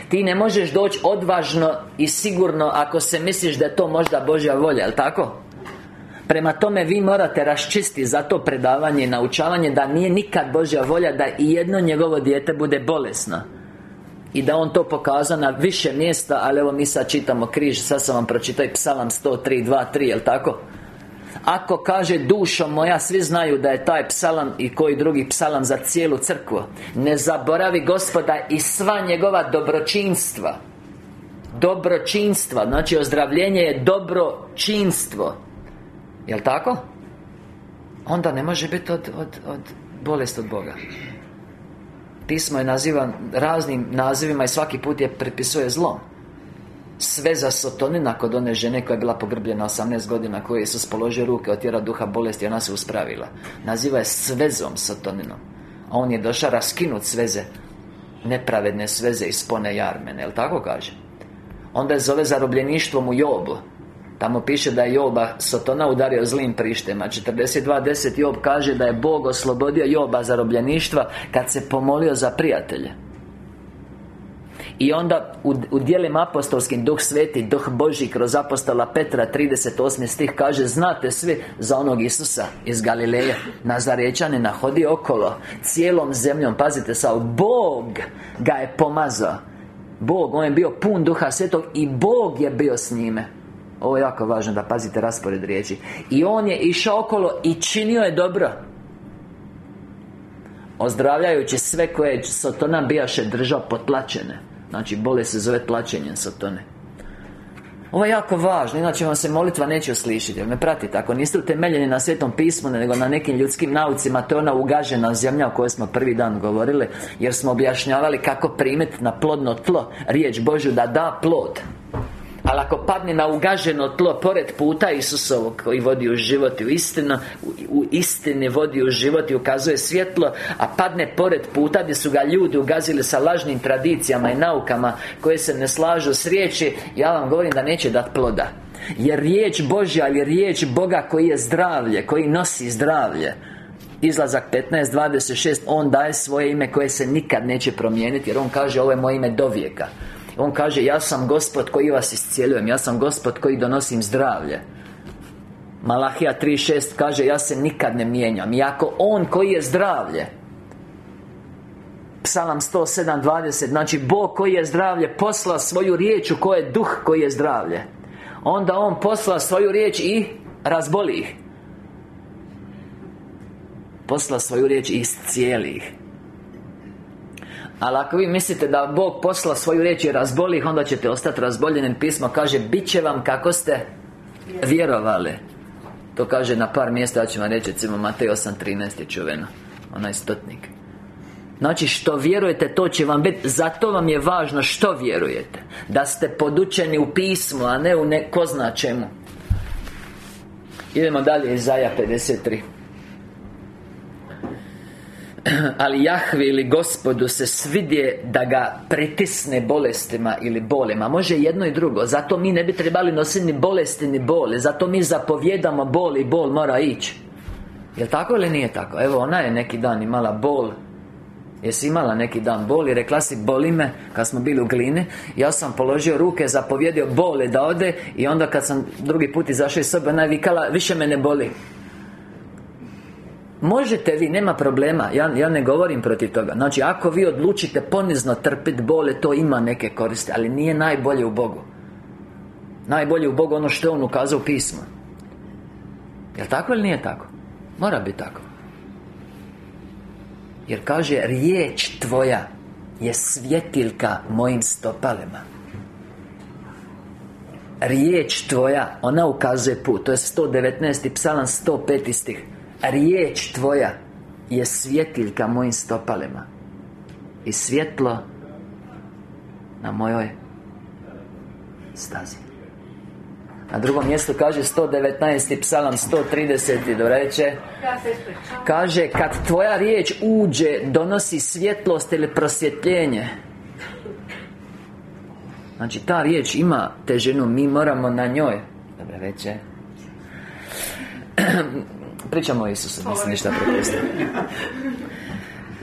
Ti ne možeš doći odvažno i sigurno Ako se misliš da je to možda Božja volja, jel tako? Prema tome vi morate raščistiti za to predavanje i naučavanje Da nije nikad Božja volja da i jedno njegovo dijete bude bolesno i da on to pokaza na više mjesta Ali evo mi sad čitamo križ Sad sam vam pročitao i psalam 103, 2, 3, jel tako? Ako kaže dušo moja Svi znaju da je taj psalam I koji drugi psalam za cijelu crkvu Ne zaboravi gospoda I sva njegova dobročinstva Dobročinstva Znači ozdravljenje je dobročinstvo Jel' tako? Onda ne može biti od, od, od bolest od Boga Pismo je nazivan raznim nazivima i svaki put je pripisuje zlo. Sve za Sotonina kod one žene koja je bila pogrbljena 18 godina Koje su položio ruke, otjera duha bolesti i ona se uspravila. Naziva je svezom Sotoninom. A on je došao raskinut sveze Nepravedne sveze iz spone jarmene, jel tako kaže? Onda je zove zarobljeništvom u Jobu Tamo piše da je Joba Sotona udario zlim prištema 42.10 Job kaže da je Bog oslobodio Joba zarobljeništva Kad se pomolio za prijatelje i onda u, u dijelima apostolskim Duh Sveti, Duh Boži kroz apostola Petra 38. stih kaže Znate svi za onog Isusa iz Galileje Nazarečanina hodi okolo Cijelom zemljom, pazite sa Bog ga je pomazao Bog, on je bio pun Duha Svetog I Bog je bio s njime ovo je jako važno da pazite raspored riječi. I on je išao okolo i činio je dobro. Ozdravljajući sve koje je Sotona bijaše držao potlačene. Znači, bole se zove tlačenjem Sotone. Ovo je jako važno, inače vam se molitva neće uslišiti Jer me pratite, ako niste utemeljeni na Svetom pismu Nego na nekim ljudskim naucima To je ona ugažena zemlja o kojoj smo prvi dan govorili Jer smo objašnjavali kako primiti na plodno tlo Riječ Božju da da plod ali ako padne na ugaženo tlo pored puta Isusovog Koji vodi u život i u istinu U istini vodi u život i ukazuje svjetlo A padne pored puta gdje su ga ljudi ugazili sa lažnim tradicijama i naukama Koje se ne slažu s riječi Ja vam govorim da neće dati ploda. Jer riječ Božja je riječ Boga koji je zdravlje Koji nosi zdravlje. Izlazak 15.26 On daje svoje ime koje se nikad neće promijeniti Jer On kaže ovo je moje ime do vijeka on kaže Ja sam Gospod koji vas iscijeljujem Ja sam Gospod koji donosim zdravlje. Malahija 3.6 kaže Ja se nikad ne mijenjam I ako On koji je zdravlje. Psalam 107.20 Znači Bog koji je zdravlje Posla svoju riječ u kojoj je duh koji je zdravlje. Onda On posla svoju riječ i razboli ih. Posla svoju riječ i iscijeli ali ako vi mislite da Bog posla svoju riječ i razboli Onda ćete ostati razboljeni Pismo kaže Bit će vam kako ste vjerovali. To kaže na par mjesta Ja ću vam reći recimo Matej 8.13 je čuveno. Onaj stotnik. Znači što vjerujete to će vam biti Zato vam je važno što vjerujete. Da ste podučeni u pismu A ne u ne ko zna čemu. Idemo dalje Izaja 53 ali Jahvi ili Gospodu se svidje da ga pritisne bolestima ili bolima. Može jedno i drugo. Zato mi ne bi trebali nositi ni bolesti ni boli. Zato mi zapovjedamo bol i bol mora ići. Jel tako ili nije tako? Evo ona je neki dan imala bol. Jesi imala neki dan bol i rekla si boli me Kad smo bili u glini. Ja sam položio ruke, zapovjedio bole da ode I onda kad sam drugi put izašao iz sebe Ona je vikala, više me ne boli Možete vi, nema problema ja, ja ne govorim protiv toga Znači, ako vi odlučite ponizno trpiti bole To ima neke koriste Ali nije najbolje u Bogu Najbolje u Bogu ono što je On ukazao u pismu Jel tako ili nije tako? Mora biti tako Jer kaže Riječ tvoja je svjetiljka mojim stopalima Riječ tvoja, ona ukazuje put To je 119. psalam 105. stih Riječ tvoja je svjetiljka mojim stopalima I svjetlo na mojoj stazi na drugom mjestu kaže 119. psalam 130. do reče Kaže kad tvoja riječ uđe Donosi svjetlost ili prosvjetljenje Znači ta riječ ima težinu Mi moramo na njoj Dobre veče Pričamo o Isusu, propustio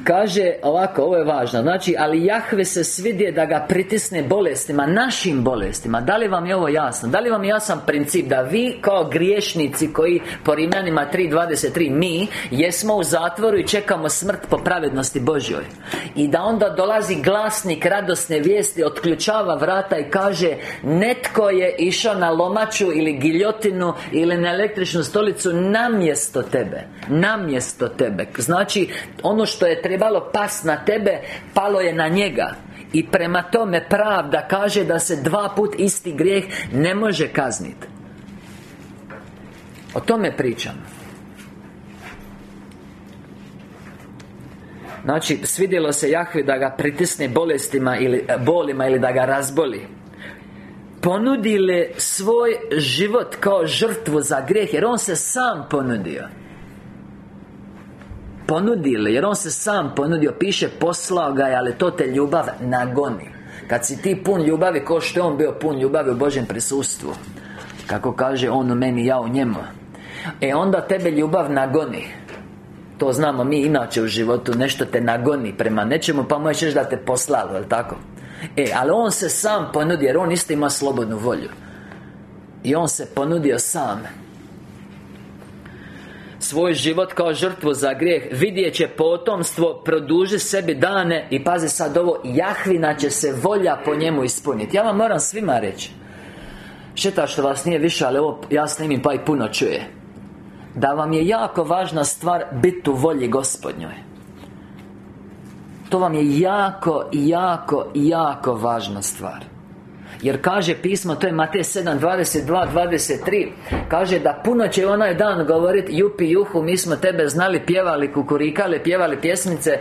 Kaže ovako, ovo je važno. Znači, ali Jahve se svidje da ga pritisne bolestima Našim bolestima. Da li vam je ovo jasno? Da li vam je jasan princip Da vi kao griješnici koji po Rimljanima 3.23 Mi jesmo u zatvoru i čekamo smrt po pravednosti Božjoj? I da onda dolazi glasnik radosne vijesti Otključava vrata i kaže Netko je išao na lomaču ili giljotinu Ili na električnu stolicu Namjesto tebe. Namjesto tebe. Znači, ono što je trebalo pas na tebe Palo je na njega. I prema tome pravda kaže da se dva put isti grijeh ne može kazniti O tome pričam. Znači, svidjelo se Jahvi da ga pritisne bolestima ili bolima ili da ga razboli. Ponudile svoj život kao žrtvu za grijeh Jer on se sam ponudio ponudili Jer on se sam ponudio Piše poslao ga je Ali to te ljubav nagoni. Kad si ti pun ljubavi Ko što je on bio pun ljubavi u Božjem prisustvu Kako kaže on u meni, ja u njemu. E onda tebe ljubav nagoni. To znamo mi inače u životu Nešto te nagoni prema nečemu Pa možeš reći da te poslalo, jel tako? E, ali on se sam ponudio Jer on isto ima slobodnu volju. I on se ponudio sam svoj život kao žrtvu za grijeh. Vidjet će potomstvo Produži sebi dane I pazi sad ovo Jahvina će se volja po njemu ispuniti Ja vam moram svima reći Šeta što vas nije više Ali ovo ja snimim pa i puno čuje Da vam je jako važna stvar Biti u volji gospodnjoj. To vam je jako, jako, jako važna stvar jer kaže pismo, to je Matej 7, 22, 23 Kaže da puno će onaj dan govoriti Jupi juhu, mi smo tebe znali, pjevali, kukurikali, pjevali pjesmice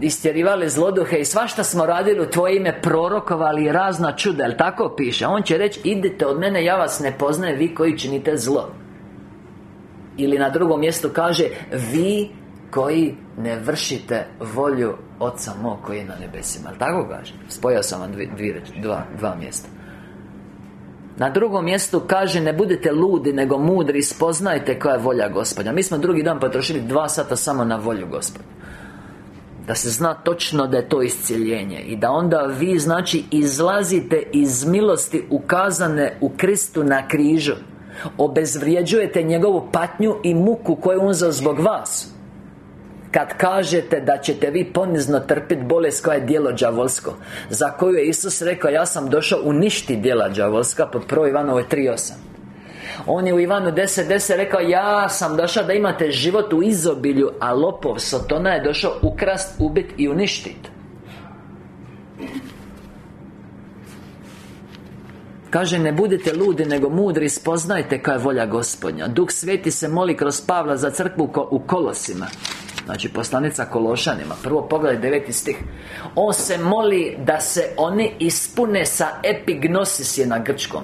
istjerivali zloduhe i svašta smo radili u tvoje ime prorokovali razna čuda, jel tako piše? On će reći, idite od mene, ja vas ne poznajem, vi koji činite zlo. Ili na drugom mjestu kaže, vi koji ne vršite volju Oca mog koji je na nebesima. Tako kaže? Spojao sam vam dvije, dva, dva mjesta. Na drugom mjestu kaže Ne budete ludi, nego mudri Spoznajte koja je volja gospodja Mi smo drugi dan potrošili dva sata samo na volju gospodja Da se zna točno da je to iscijeljenje I da onda vi, znači, izlazite iz milosti Ukazane u Kristu na križu. Obezvrijeđujete njegovu patnju i muku koju je unzao zbog vas kad kažete da ćete vi ponizno trpiti bolest koja je djelo đavolsko Za koju je Isus rekao Ja sam došao uništi djela đavolska Po 1 Ivanovoj 3.8 on je u Ivanu 10.10 rekao Ja sam došao da imate život u izobilju A lopov Sotona je došao ukrast, ubit i uništit. Kaže, ne budite ludi, nego mudri, spoznajte koja je volja gospodnja. Duh Sveti se moli kroz Pavla za crkvu u kolosima Znači poslanica Kološanima Prvo pogledaj deveti stih. On se moli da se oni ispune sa epignosis je na grčkom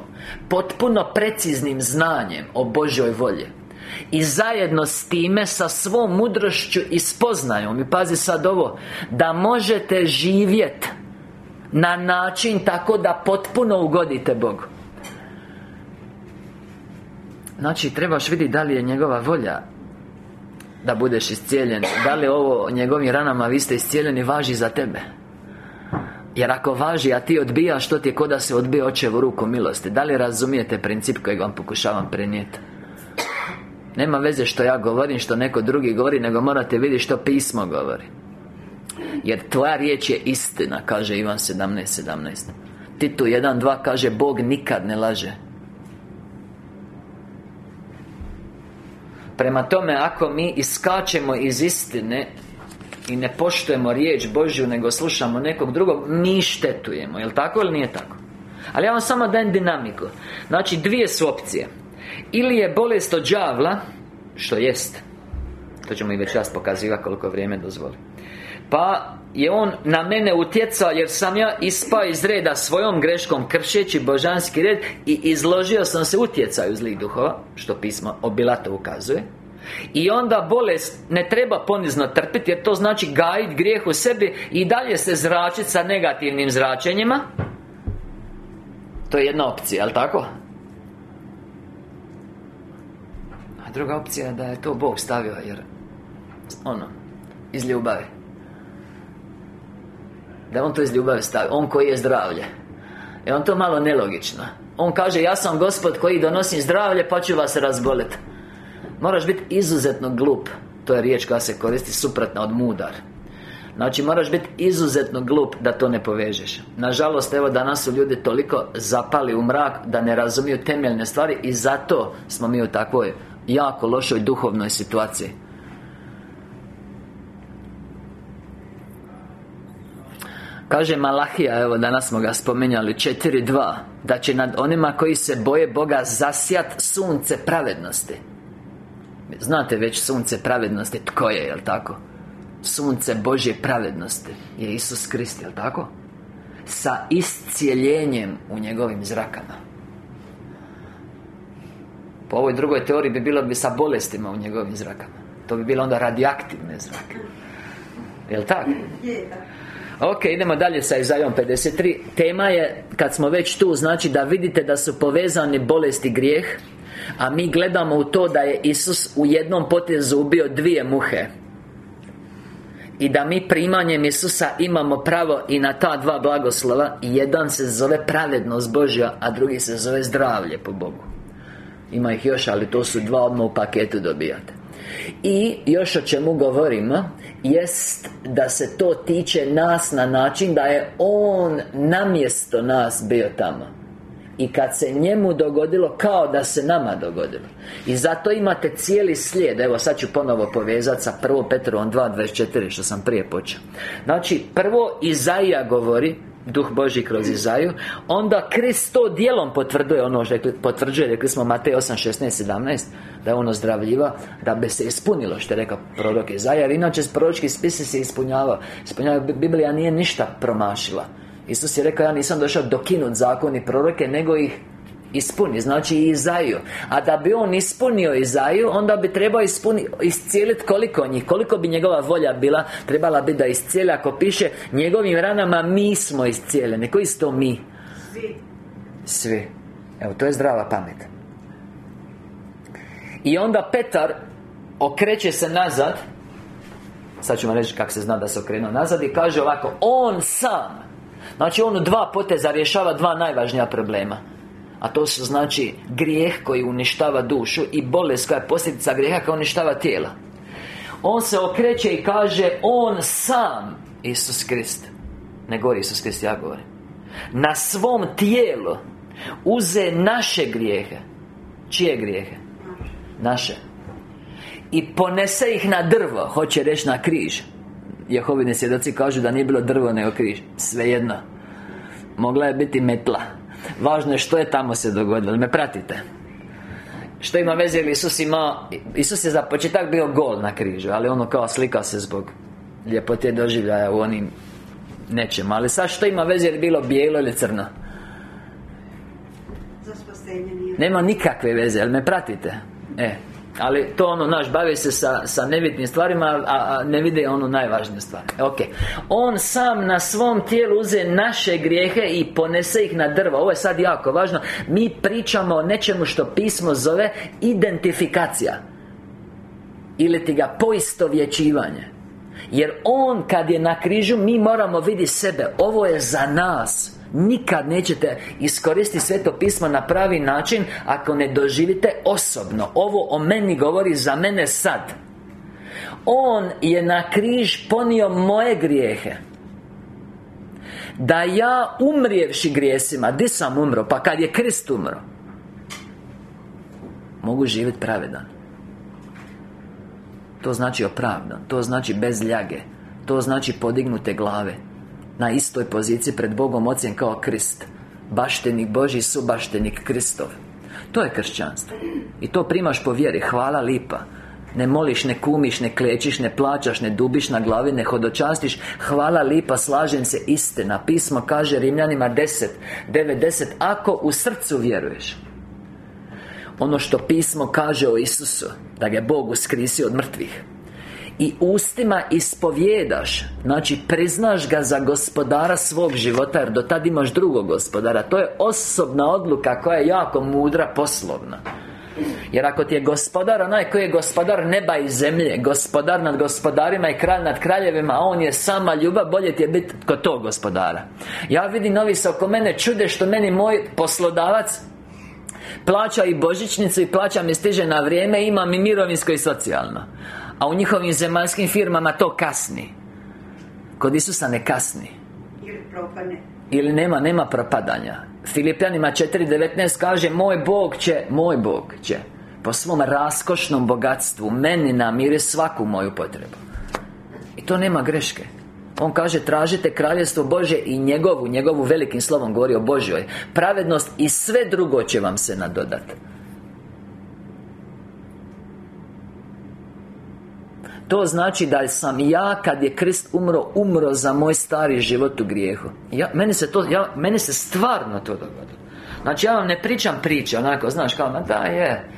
Potpuno preciznim znanjem o Božoj volji i zajedno s time sa svom mudrošću i spoznajom. I pazi sad ovo Da možete živjeti Na način tako da potpuno ugodite Bogu. Znači, trebaš vidjeti da li je njegova volja Da budeš iscijeljen. Da li ovo njegovim ranama vi ste iscijeljeni važi za tebe. Jer ako važi, a ti odbijaš, što ti je kod da se odbije očevu ruku milosti? Da li razumijete princip kojeg vam pokušavam prenijeti? Nema veze što ja govorim, što neko drugi govori Nego morate vidjeti što pismo govori. Jer tvoja riječ je istina, kaže Ivan 17.17 17. Titu 1.2 kaže Bog nikad ne laže Prema tome, ako mi iskačemo iz istine I ne poštujemo riječ Božju, nego slušamo nekog drugog Mi štetujemo, jel tako ili nije tako? Ali ja vam samo dajem dinamiku. Znači, dvije su opcije. Ili je bolest od đavla Što jest To ćemo i već raz pokazivati koliko vrijeme dozvoli Pa je on na mene utjecao jer sam ja ispao iz reda svojom greškom kršeći božanski red I izložio sam se utjecaju zlih duhova Što pismo obilato ukazuje. I onda bolest ne treba ponizno trpiti Jer to znači gajit grijeh u sebi I dalje se zračiti sa negativnim zračenjima. To je jedna opcija, jel tako? A druga opcija je da je to Bog stavio Jer Ono Iz ljubavi Da on to iz ljubavi stavio On koji je zdravlje. E on to malo nelogično. On kaže, ja sam gospod koji donosim zdravlje Pa ću vas razboliti Moraš biti izuzetno glup. To je riječ koja se koristi suprotna od mudar. Znači moraš biti izuzetno glup da to ne povežeš. Nažalost, evo danas su ljudi toliko zapali u mrak Da ne razumiju temeljne stvari I zato smo mi u takvoj jako lošoj duhovnoj situaciji Kaže Malahija, evo danas smo ga spominjali 4.2 Da će nad onima koji se boje Boga zasjat sunce pravednosti Znate već sunce pravednosti tko je, jel tako? Sunce Božje pravednosti je Isus Krist, jel tako? Sa iscijeljenjem u njegovim zrakama Po ovoj drugoj teoriji bi bilo bi sa bolestima u njegovim zrakama To bi bilo onda radioaktivne zrake Jel tako? Ok, idemo dalje sa Izajom 53 Tema je, kad smo već tu, znači da vidite da su povezani bolesti grijeh a mi gledamo u to da je Isus u jednom potezu ubio dvije muhe. I da mi primanjem Isusa imamo pravo i na ta dva blagoslova. Jedan se zove pravednost Božja, a drugi se zove zdravlje po Bogu. Ima ih još, ali to su dva odmah u paketu dobijate I još o čemu govorimo Jest da se to tiče nas na način da je On namjesto nas bio tamo. I kad se njemu dogodilo Kao da se nama dogodilo. I zato imate cijeli slijed. Evo sad ću ponovo povezati sa 1. Petrovom 2.24 Što sam prije počeo. Znači, prvo Izaija govori Duh Boži kroz Izaju. Onda Krist to dijelom potvrđuje ono što potvrđuje, rekli smo Matej 8, 16, 17 Da je ono zdravljiva Da bi se ispunilo što je rekao prorok Izaja Jer inače proročki spisi se ispunjavao. Ispunjavao, Biblija nije ništa promašila. Isus je rekao, ja nisam došao dokinut zakon i proroke, nego ih ispuni, znači i Izaju. A da bi on ispunio Izaju, onda bi trebao ispuni, iscijeliti koliko njih Koliko bi njegova volja bila Trebala bi da iscijeli, ako piše Njegovim ranama mi smo iscijeljeni. Koji su to mi? Svi. Svi. Evo, to je zdrava pamet. I onda Petar Okreće se nazad. Sad ću vam reći kako se zna da se okrenuo nazad I kaže ovako On sam. Znači on dva poteza rješava dva najvažnija problema a to su znači grijeh koji uništava dušu I bolest koja je posljedica grijeha koja uništava tijela. On se okreće i kaže On sam Isus Krist. Ne govori Isus Krist, ja govorim. Na svom tijelu Uze naše grijehe. Čije grijehe? Naše. I ponese ih na drvo Hoće reći na križ. Jehovine svjedoci kažu da nije bilo drvo nego križ. Svejedno. Mogla je biti metla Važno je što je tamo se dogodilo Me pratite. Što ima veze ili Isus ima Isus je za početak bio gol na križu Ali ono kao slika se zbog Ljepote doživljaja u onim Nečem Ali sad što ima veze ili bilo bijelo ili crno? Nema nikakve veze, ali me pratite? E ali to ono, naš, bavi se sa, sa nevitnim stvarima a, a ne vide ono najvažnije stvari. Ok. On sam na svom tijelu uze naše grijehe I ponese ih na drvo. Ovo je sad jako važno. Mi pričamo o nečemu što pismo zove Identifikacija. Ili ti ga poistovjećivanje. Jer On kad je na križu Mi moramo vidjeti sebe. Ovo je za nas Nikad nećete iskoristiti sveto pismo na pravi način Ako ne doživite osobno. Ovo o meni govori za mene sad. On je na križ ponio moje grijehe. Da ja umrijevši grijesima Di sam umro? Pa kad je Krist umro. Mogu živjeti pravedan. To znači opravdan To znači bez ljage To znači podignute glave Na istoj poziciji pred Bogom Ocem kao Krist. Baštenik Boži subaštenik Kristov. To je kršćanstvo. I to primaš po vjeri. Hvala lipa. Ne moliš, ne kumiš, ne klečiš, ne plaćaš, ne dubiš na glavi, ne hodočastiš. Hvala lipa, slažem se, istina. Pismo kaže Rimljanima 10 9, Ako u srcu vjeruješ. Ono što pismo kaže o Isusu Da ga je Bog uskrisio od mrtvih i ustima ispovjedaš. Znači priznaš ga za gospodara svog života Jer do tad imaš drugog gospodara. To je osobna odluka koja je jako mudra poslovna. Jer ako ti je gospodar onaj koji je gospodar neba i zemlje Gospodar nad gospodarima i kralj nad kraljevima A on je sama ljubav Bolje ti je biti kod tog gospodara. Ja vidim novi se oko mene čude što meni moj poslodavac Plaća i božićnicu i plaća mi stiže na vrijeme Imam i mirovinsko i socijalno A u njihovim zemaljskim firmama to kasni. Kod Isusa ne kasni. Ili nema, nema propadanja. Filipljanima 4.19 kaže Moj Bog će, moj Bog će Po svom raskošnom bogatstvu Meni namiri svaku moju potrebu. I to nema greške. On kaže tražite kraljestvo Bože i njegovu, njegovu velikim slovom govori o Božjoj Pravednost i sve drugo će vam se nadodati To znači da sam ja kad je Krist umro Umro za moj stari život u grijehu. Ja, Meni se to, ja, meni se stvarno to dogodilo. Znači ja vam ne pričam priče Onako, znaš, kao, da je.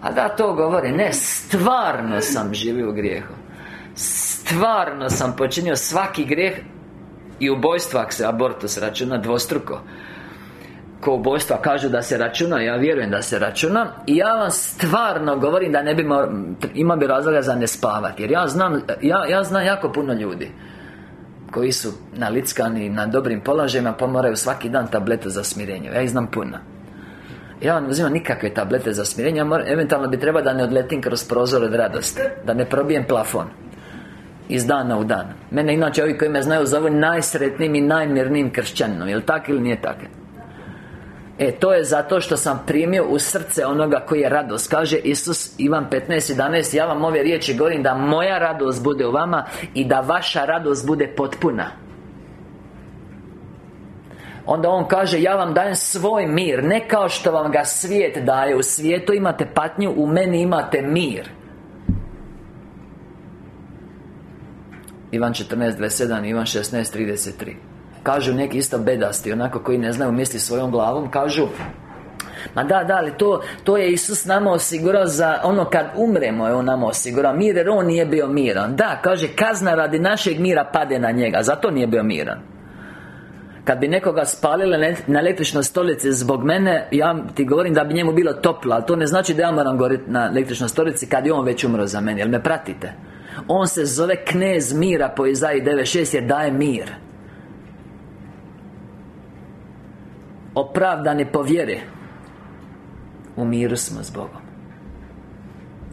A da to govori. Ne, stvarno sam živio u grijehu. Stvarno sam počinio svaki grijeh I ubojstvo ako se abortus računa dvostruko ko ubojstva kažu da se računa Ja vjerujem da se računa I ja vam stvarno govorim da ne bi Ima bi razloga za ne spavati Jer ja znam, ja, ja znam jako puno ljudi Koji su nalickani na dobrim položajima Pa moraju svaki dan tablete za smirenje Ja ih znam puno ja ne uzimam nikakve tablete za smirenje Eventualno bi trebao da ne odletim kroz prozor od radosti Da ne probijem plafon iz dana u dan Mene inače ovi koji me znaju zovu najsretnijim i najmirnijim kršćaninom Jel tako ili nije tako? E, to je zato što sam primio u srce onoga koji je radost. Kaže Isus Ivan 15.11 Ja vam ove riječi govorim da moja radost bude u vama I da vaša radost bude potpuna. Onda on kaže Ja vam dajem svoj mir Ne kao što vam ga svijet daje. U svijetu imate patnju U meni imate mir. Ivan 14.27 Ivan 16.33 Kažu neki isto bedasti Onako koji ne znaju misli svojom glavom Kažu Ma da, da, ali to, to je Isus nama osigurao za ono kad umremo je On nama osigurao. Mir jer On nije bio miran. Da, kaže, kazna radi našeg mira pade na njega Zato nije bio miran. Kad bi nekoga spalile na električnoj stolici zbog mene Ja ti govorim da bi njemu bilo toplo Ali to ne znači da ja moram goriti na električnoj stolici Kad je on već umro za mene Jel me pratite? On se zove knez mira po Izaji 9.6 jer daje mir Opravdani po vjeri U miru smo s Bogom.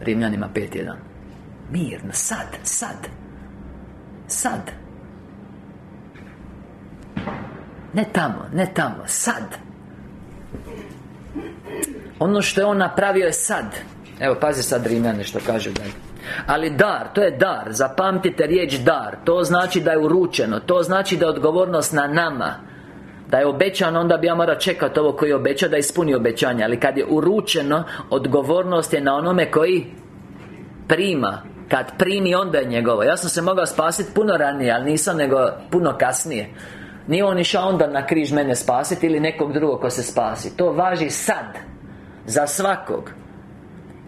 Rimljanima 5.1 Mirno, sad, sad. Sad. Ne tamo, ne tamo, sad. Ono što je on napravio je sad. Evo, pazi sad Rimljani što kaže dalje. Ali dar, to je dar. Zapamtite riječ dar. To znači da je uručeno. To znači da je odgovornost na nama da je obećano, onda bi ja morao čekati ovo koji je obećao da ispuni obećanje Ali kad je uručeno, odgovornost je na onome koji prima. Kad primi, onda je njegovo. Ja sam se mogao spasiti puno ranije, ali nisam nego puno kasnije. Nije on išao onda na križ mene spasiti ili nekog drugog ko se spasi. To važi sad Za svakog.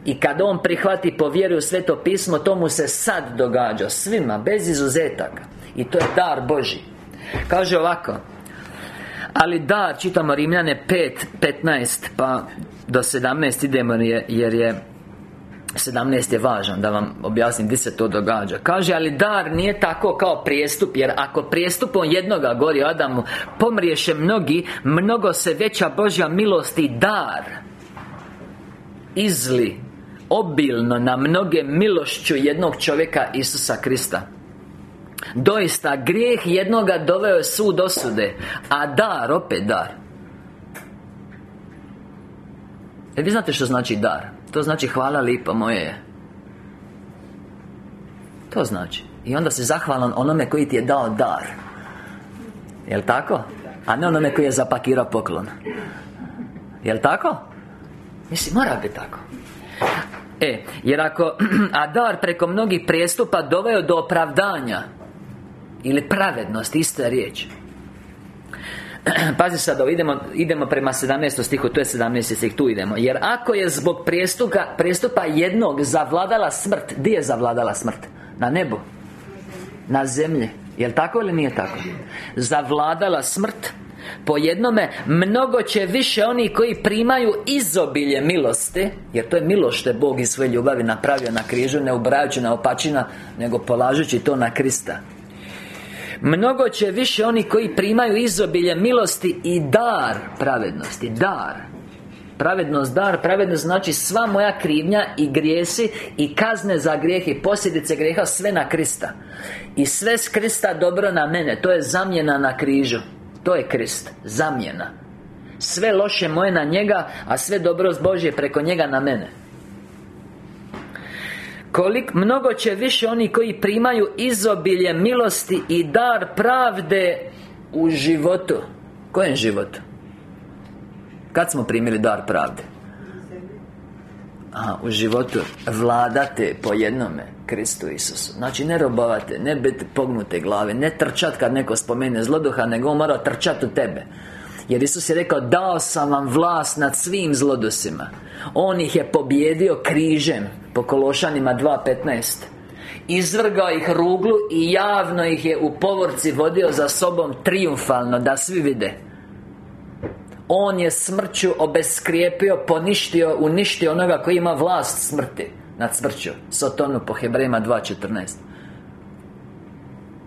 I kad on prihvati po vjeri u sveto pismo To mu se sad događa Svima, bez izuzetaka. I to je dar Boži Kaže ovako Ali dar, čitamo Rimljane 5, 15 Pa do 17 idemo jer je 17 je važan da vam objasnim gdje se to događa. Kaže, ali dar nije tako kao prijestup Jer ako prijestupom jednoga gori Adamu Pomriješe mnogi Mnogo se veća Božja milost i dar Izli Obilno na mnoge milošću jednog čovjeka Isusa Krista Doista, grijeh jednoga doveo je sud osude A dar, opet dar E vi znate što znači dar? To znači hvala lipa moje je To znači I onda si zahvalan onome koji ti je dao dar Jel' tako? A ne onome koji je zapakirao poklon Jel' tako? Mislim, mora biti tako E, jer ako A dar preko mnogih prijestupa doveo do opravdanja Ili pravednosti, ista riječ Pazi sad, idemo, idemo prema 17. stihu, to je 17. stih, tu idemo Jer ako je zbog prijestupa, prijestupa jednog zavladala smrt Gdje je zavladala smrt? Na nebu Na zemlji Jel' tako ili nije tako? Zavladala smrt po jednome Mnogo će više oni koji primaju izobilje milosti Jer to je milost što je Bog iz svoje ljubavi napravio na križu Ne ubrajući na opačina Nego polažući to na Krista Mnogo će više oni koji primaju izobilje milosti i dar pravednosti Dar. Pravednost, dar, pravednost znači sva moja krivnja i grijesi I kazne za grijeh i posljedice grijeha sve na Krista. I sve s Krista dobro na mene. To je zamjena na križu. To je Krist, zamjena. Sve loše moje na njega A sve dobrost Božje preko njega na mene Kolik mnogo će više oni koji primaju izobilje milosti i dar pravde u životu Kojem životu? Kad smo primili dar pravde? Aha, u životu vladate po jednome Kristu Isusu Znači ne robovate, ne biti pognute glave Ne trčat kad neko spomene zloduha Nego on mora trčat u tebe jer Isus je rekao Dao sam vam vlast nad svim zlodosima. On ih je pobjedio križem Po Kološanima 2.15 Izvrgao ih ruglu I javno ih je u povorci vodio za sobom Triumfalno Da svi vide. On je smrću obeskrijepio Poništio, uništio onoga koji ima vlast smrti Nad smrću. Sotonu po Hebrejima 2.14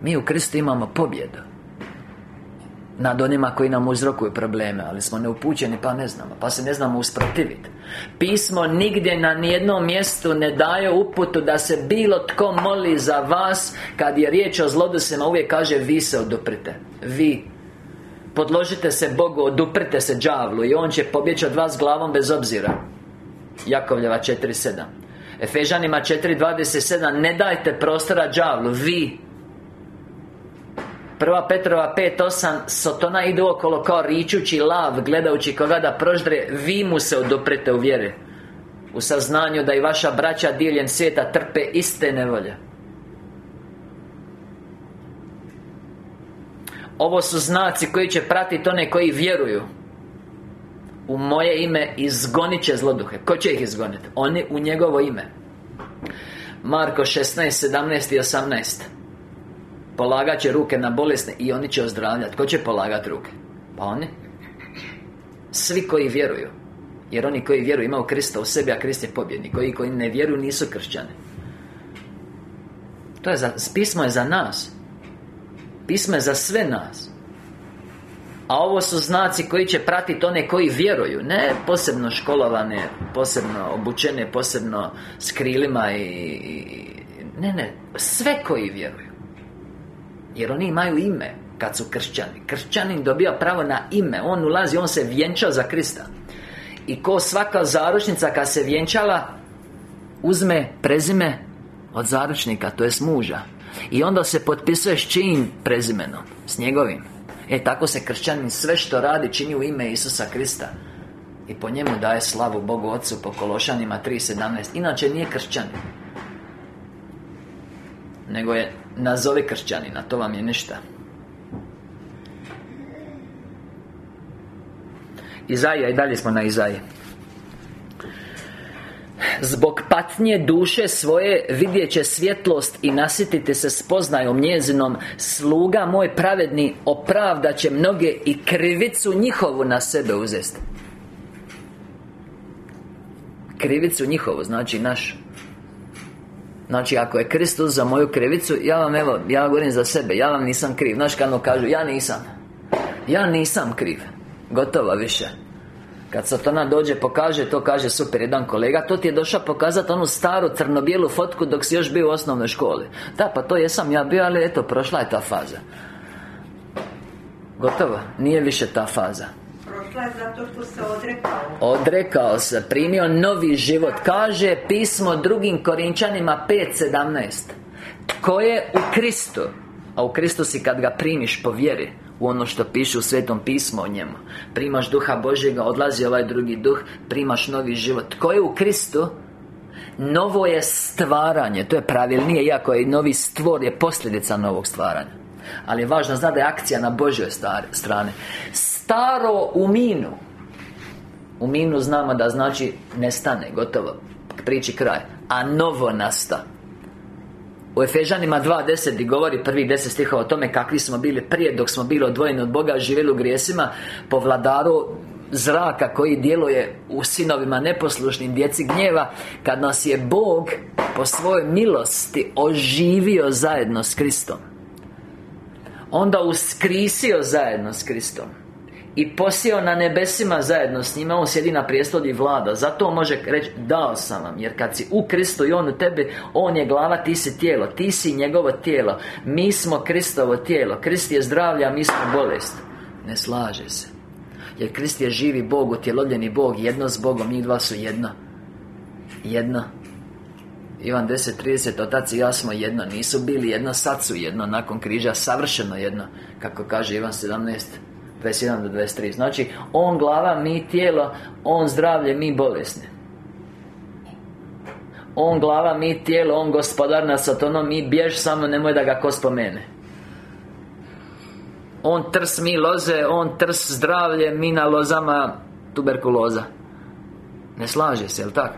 Mi u Kristu imamo pobjedu nad onima koji nam uzrokuju probleme Ali smo neupućeni pa ne znamo Pa se ne znamo usprotiviti Pismo nigdje na nijednom mjestu ne daje uputu Da se bilo tko moli za vas. Kad je riječ o zlodusima Uvijek kaže vi se oduprite. Vi. Podložite se Bogu, oduprite se đavlu I On će pobjeći od vas glavom bez obzira. Jakovljeva 4.7 Efežanima 4.27 Ne dajte prostora đavlu Vi Prva Petrova 5.8 Sotona ide okolo kao ričući lav Gledajući koga da proždre Vi mu se oduprete u vjeri. U saznanju da i vaša braća diljem svijeta trpe iste nevolje. Ovo su znaci koji će pratiti one koji vjeruju. U moje ime izgonit će zloduhe. Ko će ih izgoniti? Oni u njegovo ime. Marko 16, 17 i 18 Polagat će ruke na bolesne i oni će ozdravljati Ko će polagati ruke? Pa oni. Svi koji vjeruju. Jer oni koji vjeruju imaju Krista u sebi, a Krist je pobjednik. Koji koji ne vjeruju nisu kršćani. To je za, pismo je za nas. Pismo je za sve nas. A ovo su znaci koji će pratiti one koji vjeruju. Ne posebno školovane Posebno obučene Posebno s krilima i... Ne, ne. Sve koji vjeruju jer oni imaju ime Kad su kršćani. Kršćanin dobija pravo na ime. On ulazi, on se vjenča za Krista. I ko svaka zaručnica kad se vjenčala Uzme prezime Od zaručnika, to jest muža. I onda se potpisuje s čijim prezimenom? S njegovim. E tako se kršćanin sve što radi čini u ime Isusa Krista. I po njemu daje slavu Bogu Otcu po Kološanima 3.17 Inače nije kršćanin. Nego je Nazovi kršćanina, to vam je ništa. Izaija, i dalje smo na Izaji Zbog patnje duše svoje Vidjet će svjetlost I nasititi se spoznajom njezinom. Sluga moj pravedni Opravdat će mnoge I krivicu njihovu na sebe uzesti Krivicu njihovu, znači naš Znači, ako je Kristus za moju krivicu Ja vam, evo, ja govorim za sebe Ja vam nisam kriv. Znaš kad kažu, ja nisam. Ja nisam kriv. Gotovo više. Kad Satana dođe, pokaže, to kaže super jedan kolega. To ti je došao pokazati onu staru crno-bijelu fotku dok si još bio u osnovnoj školi. Da, pa to jesam ja bio, ali eto, prošla je ta faza. Gotovo, nije više ta faza Je zato što se odrekao. Odrekao se, primio novi život. Kaže pismo drugim Korinčanima 5.17 Tko je u Kristu? A u Kristu si kad ga primiš po vjeri u ono što piše u Svetom pismu o njemu. Primaš duha Božjega, odlazi ovaj drugi duh Primaš novi život. Tko je u Kristu? Novo je stvaranje. To je pravilnije, iako je novi stvor je posljedica novog stvaranja. Ali je važno znati da je akcija na Božjoj strani Staro u minu. U minu znamo da znači nestane, gotovo Priči kraj A novo nasta. U Efežanima 2.10 govori prvih deset stihova o tome kakvi smo bili prije dok smo bili odvojeni od Boga živjeli u grijesima po vladaru zraka koji djeluje u sinovima neposlušnim djeci gnjeva kad nas je Bog po svojoj milosti oživio zajedno s Kristom. Onda uskrisio zajedno s Kristom i posio na nebesima zajedno s njima On sjedi na prijestolju i vlada. Zato može reći Dao sam vam Jer kad si u Kristu i On u tebi On je glava, ti si tijelo Ti si njegovo tijelo. Mi smo Kristovo tijelo. Krist je zdravlje, a mi smo bolest. Ne slaže se. Jer Krist je živi Bog, utjelovljeni Bog Jedno s Bogom, njih dva su jedno. Jedno. Ivan 10.30 Otac i ja smo jedno Nisu bili jedno, sad su jedno Nakon križa savršeno jedno Kako kaže Ivan 17 21 do 23 Znači, On glava, mi tijelo On zdravlje, mi bolesni On glava, mi tijelo On gospodar nad satonom Mi bjež samo, nemoj da ga ko spomene. On trs, mi loze On trs zdravlje, mi na lozama Tuberkuloza. Ne slaže se, jel tako?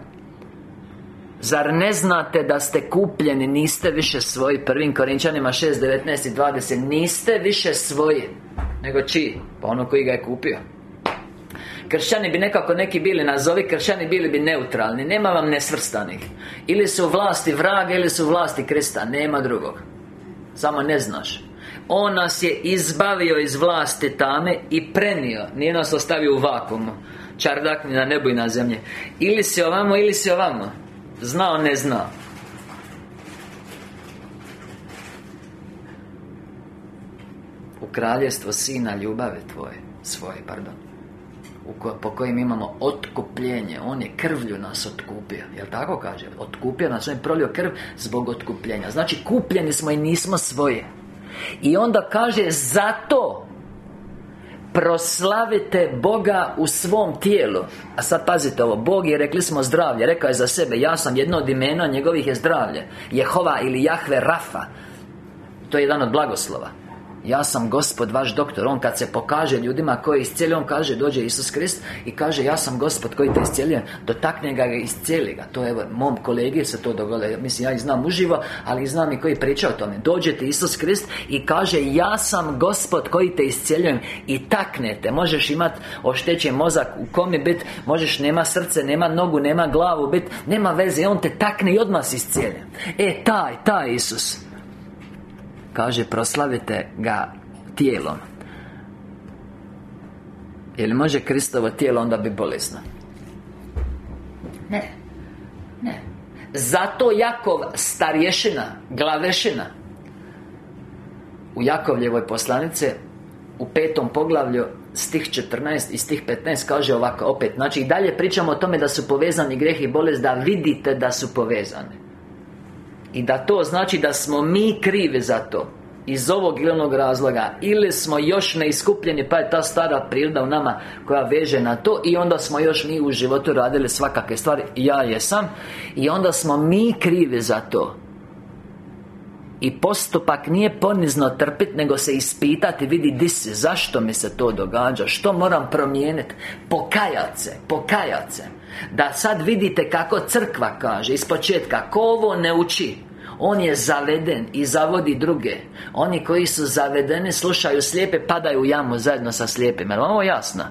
Zar ne znate da ste kupljeni, niste više svoji? Prvim Korinčanima 6, 19 i 20 Niste više svoji nego čiji? Pa ono koji ga je kupio. Kršćani bi nekako neki bili, nazovi kršćani bili bi neutralni Nema vam nesvrstanih. Ili su vlasti vraga, ili su vlasti Krista Nema drugog. Samo ne znaš. On nas je izbavio iz vlasti tame I prenio. Nije nas ostavio u vakumu. Čardak ni na nebu i na zemlji. Ili si ovamo, ili si ovamo. Znao, ne znao U kraljevstvo Sina ljubave Tvoje Svoje, pardon po kojim imamo otkupljenje. On je krvlju nas otkupio Jel tako kaže? Otkupio nas, On je prolio krv zbog otkupljenja. Znači kupljeni smo i nismo svoje. I onda kaže Zato Proslavite Boga u svom tijelu. A sad pazite ovo Bog je, rekli smo zdravlje. Rekao je za sebe Ja sam jedno od imena njegovih je zdravlje. Jehova ili Jahve Rafa. To je jedan od blagoslova ja sam gospod, vaš doktor. On kad se pokaže ljudima koji je iscijelio On kaže, dođe Isus Krist I kaže, ja sam gospod koji te iscijelio Dotakne ga i iscijeli ga. To evo, mom kolegi se to dogodilo. Mislim, ja ih znam uživo Ali znam i koji priča o tome. Dođete Isus Krist I kaže, ja sam gospod koji te iscijeljujem I taknete Možeš imat oštećen mozak U kom je bit Možeš, nema srce, nema nogu, nema glavu bit Nema veze, On te takne i odmah si iscijeljen. E, taj, taj Isus Kaže, proslavite ga tijelom. Je može Kristovo tijelo onda bi bolesno? Ne. Ne. Zato Jakov starješina Glavešina U Jakovljevoj poslanice U petom poglavlju Stih 14 i stih 15 kaže ovako opet. Znači i dalje pričamo o tome da su povezani greh i bolest Da vidite da su povezani i da to znači da smo mi krivi za to. Iz ovog ili razloga. Ili smo još neiskupljeni Pa je ta stara priroda u nama Koja veže na to I onda smo još mi u životu radili svakakve stvari. Ja jesam. I onda smo mi krivi za to. I postupak nije ponizno trpiti Nego se ispitati Vidi di si, zašto mi se to događa? Što moram promijeniti Pokajat se, pokajat se Da sad vidite kako crkva kaže Iz početka Ko ovo ne uči on je zaveden i zavodi druge Oni koji su zavedeni slušaju slijepe Padaju u jamu zajedno sa slijepima Je ovo jasno?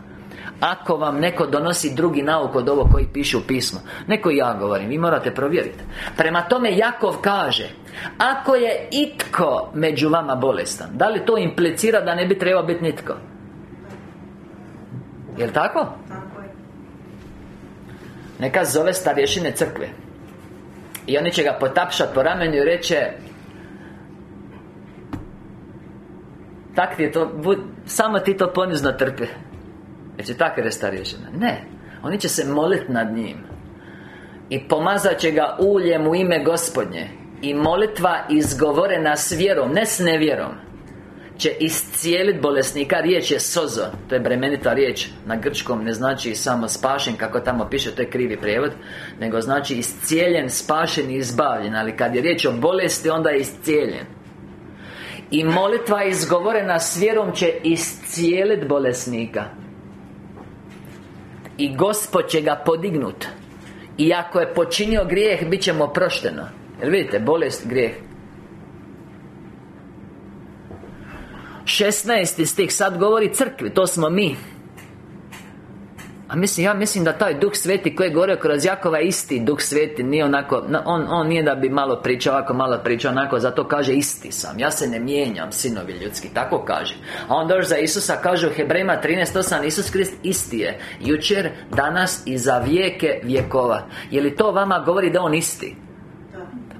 Ako vam neko donosi drugi nauk od ovo koji piše u pismu Neko ja govorim, vi morate provjeriti Prema tome Jakov kaže Ako je itko među vama bolestan Da li to implicira da ne bi trebao biti nitko? Jel' tako? Neka zove starješine crkve. I oni će ga potapšati po ramenu i reće Tak ti je to, bud, samo ti to ponizno trpi. Jer će tako je starješina. Ne, oni će se moliti nad njim. I pomazat će ga uljem u ime gospodnje. I molitva izgovorena s vjerom, ne s nevjerom će iscijeliti bolesnika Riječ je sozo. To je bremenita riječ. Na grčkom ne znači samo spašen Kako tamo piše, to je krivi prijevod Nego znači iscijeljen, spašen i izbavljen. Ali kad je riječ o bolesti Onda je iscijeljen. I molitva izgovorena s vjerom će iscijeliti bolesnika. I Gospod će ga podignut. I ako je počinio grijeh Bit će mu oprošteno. Jer vidite, bolest, grijeh 16. stih sad govori crkvi, to smo mi a mislim, ja mislim da taj Duh Sveti koji je govorio kroz Jakova isti Duh Sveti Nije onako, on, on nije da bi malo pričao ovako, malo pričao onako Zato kaže isti sam Ja se ne mijenjam, sinovi ljudski Tako kaže A onda još za Isusa kaže u Hebrejima 13.8 Isus Krist isti je Jučer, danas i za vijeke vjekova Je li to vama govori da on isti?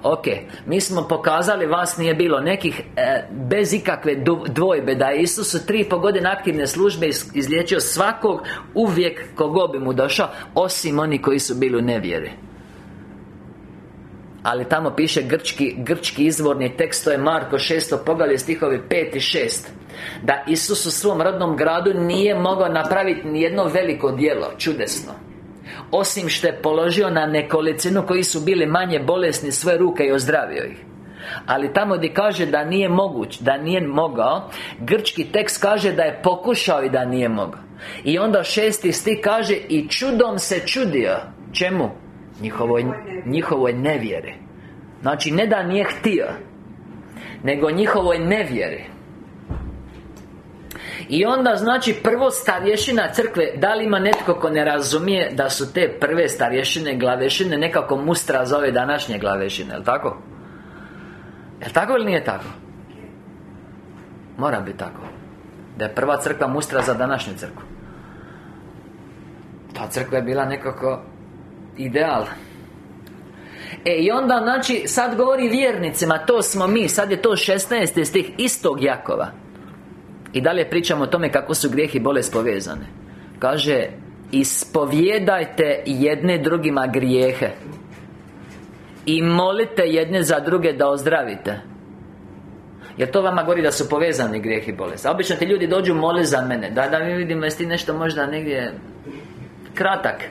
Ok, mi smo pokazali, vas nije bilo nekih e, Bez ikakve dvojbe Da je Isus u tri po godine aktivne službe Izliječio svakog Uvijek kogo bi mu došao Osim oni koji su bili u nevjeri ali tamo piše grčki, grčki izvorni tekst To je Marko 6. poglavlje stihovi 5 i 6 Da Isus u svom rodnom gradu Nije mogao napraviti ni jedno veliko djelo Čudesno osim što je položio na nekolicinu koji su bili manje bolesni svoje ruke i ozdravio ih. Ali tamo gdje kaže da nije moguć, da nije mogao Grčki tekst kaže da je pokušao i da nije mogao. I onda šesti stih kaže I čudom se čudio. Čemu? Njihovoj, njihovoj nevjere Znači ne da nije htio Nego njihovoj nevjeri i onda znači prvo starješina crkve Da li ima netko ko ne razumije Da su te prve starješine glavešine Nekako mustra za ove današnje glavešine Jel' tako? Jel' tako ili nije tako? Mora biti tako Da je prva crkva mustra za današnju crkvu Ta crkva je bila nekako Ideal E i onda znači sad govori vjernicima To smo mi Sad je to 16. stih istog Jakova i dalje pričamo o tome kako su grijeh i bolest povezane. Kaže Ispovjedajte jedne drugima grijehe I molite jedne za druge da ozdravite. Jer to vama govori da su povezani grijeh i bolest. A obično ti ljudi dođu mole za mene. Da, da mi vidimo jesi ti nešto možda negdje Kratak?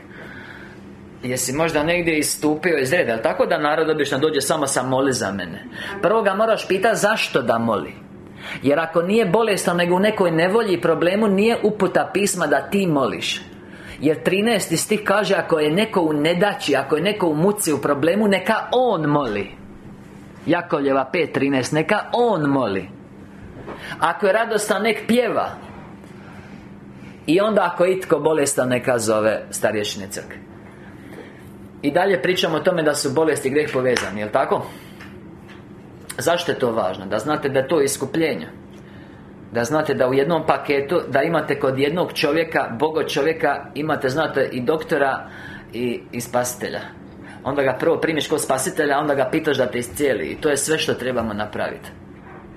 Jesi možda negdje istupio iz reda? Tako da narod obično dođe samo sa moli za mene? Prvo ga moraš pitati zašto da moli jer ako nije bolestan nego u nekoj nevolji problemu Nije uputa pisma da ti moliš jer 13. stih kaže Ako je neko u nedaći Ako je neko u muci, u problemu Neka on moli Jakovljeva 5.13 Neka on moli Ako je radostan, nek pjeva I onda ako je itko bolestan Neka zove starješine crkve I dalje pričamo o tome da su bolesti i greh povezani, jel tako? Zašto je to važno? Da znate da je to iskupljenje. Da znate da u jednom paketu Da imate kod jednog čovjeka Bogo čovjeka Imate, znate, i doktora I, i spasitelja. Onda ga prvo primiš kod spasitelja Onda ga pitaš da te iscijeli. I to je sve što trebamo napraviti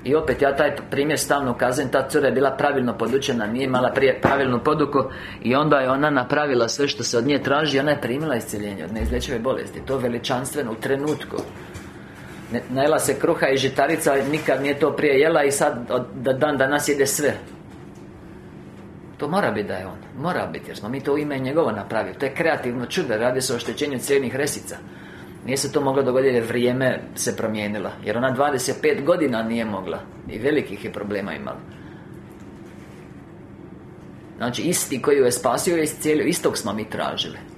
i opet ja taj primjer stalno ukazujem. Ta cura je bila pravilno podučena Nije imala prije pravilnu poduku. I onda je ona napravila sve što se od nje traži. Ona je primila iscijeljenje od neizlječive bolesti. To veličanstveno u trenutku Najela se kruha i žitarica Nikad nije to prije jela I sad od dan danas jede sve. To mora biti da je on Mora biti jer smo mi to u ime njegovo napravili. To je kreativno čudo Radi se o oštećenju cijeljnih resica. Nije se to moglo dogoditi jer vrijeme se promijenilo Jer ona 25 godina nije mogla I velikih je problema imala. Znači isti koji ju je spasio i iscijelio Istog smo mi tražili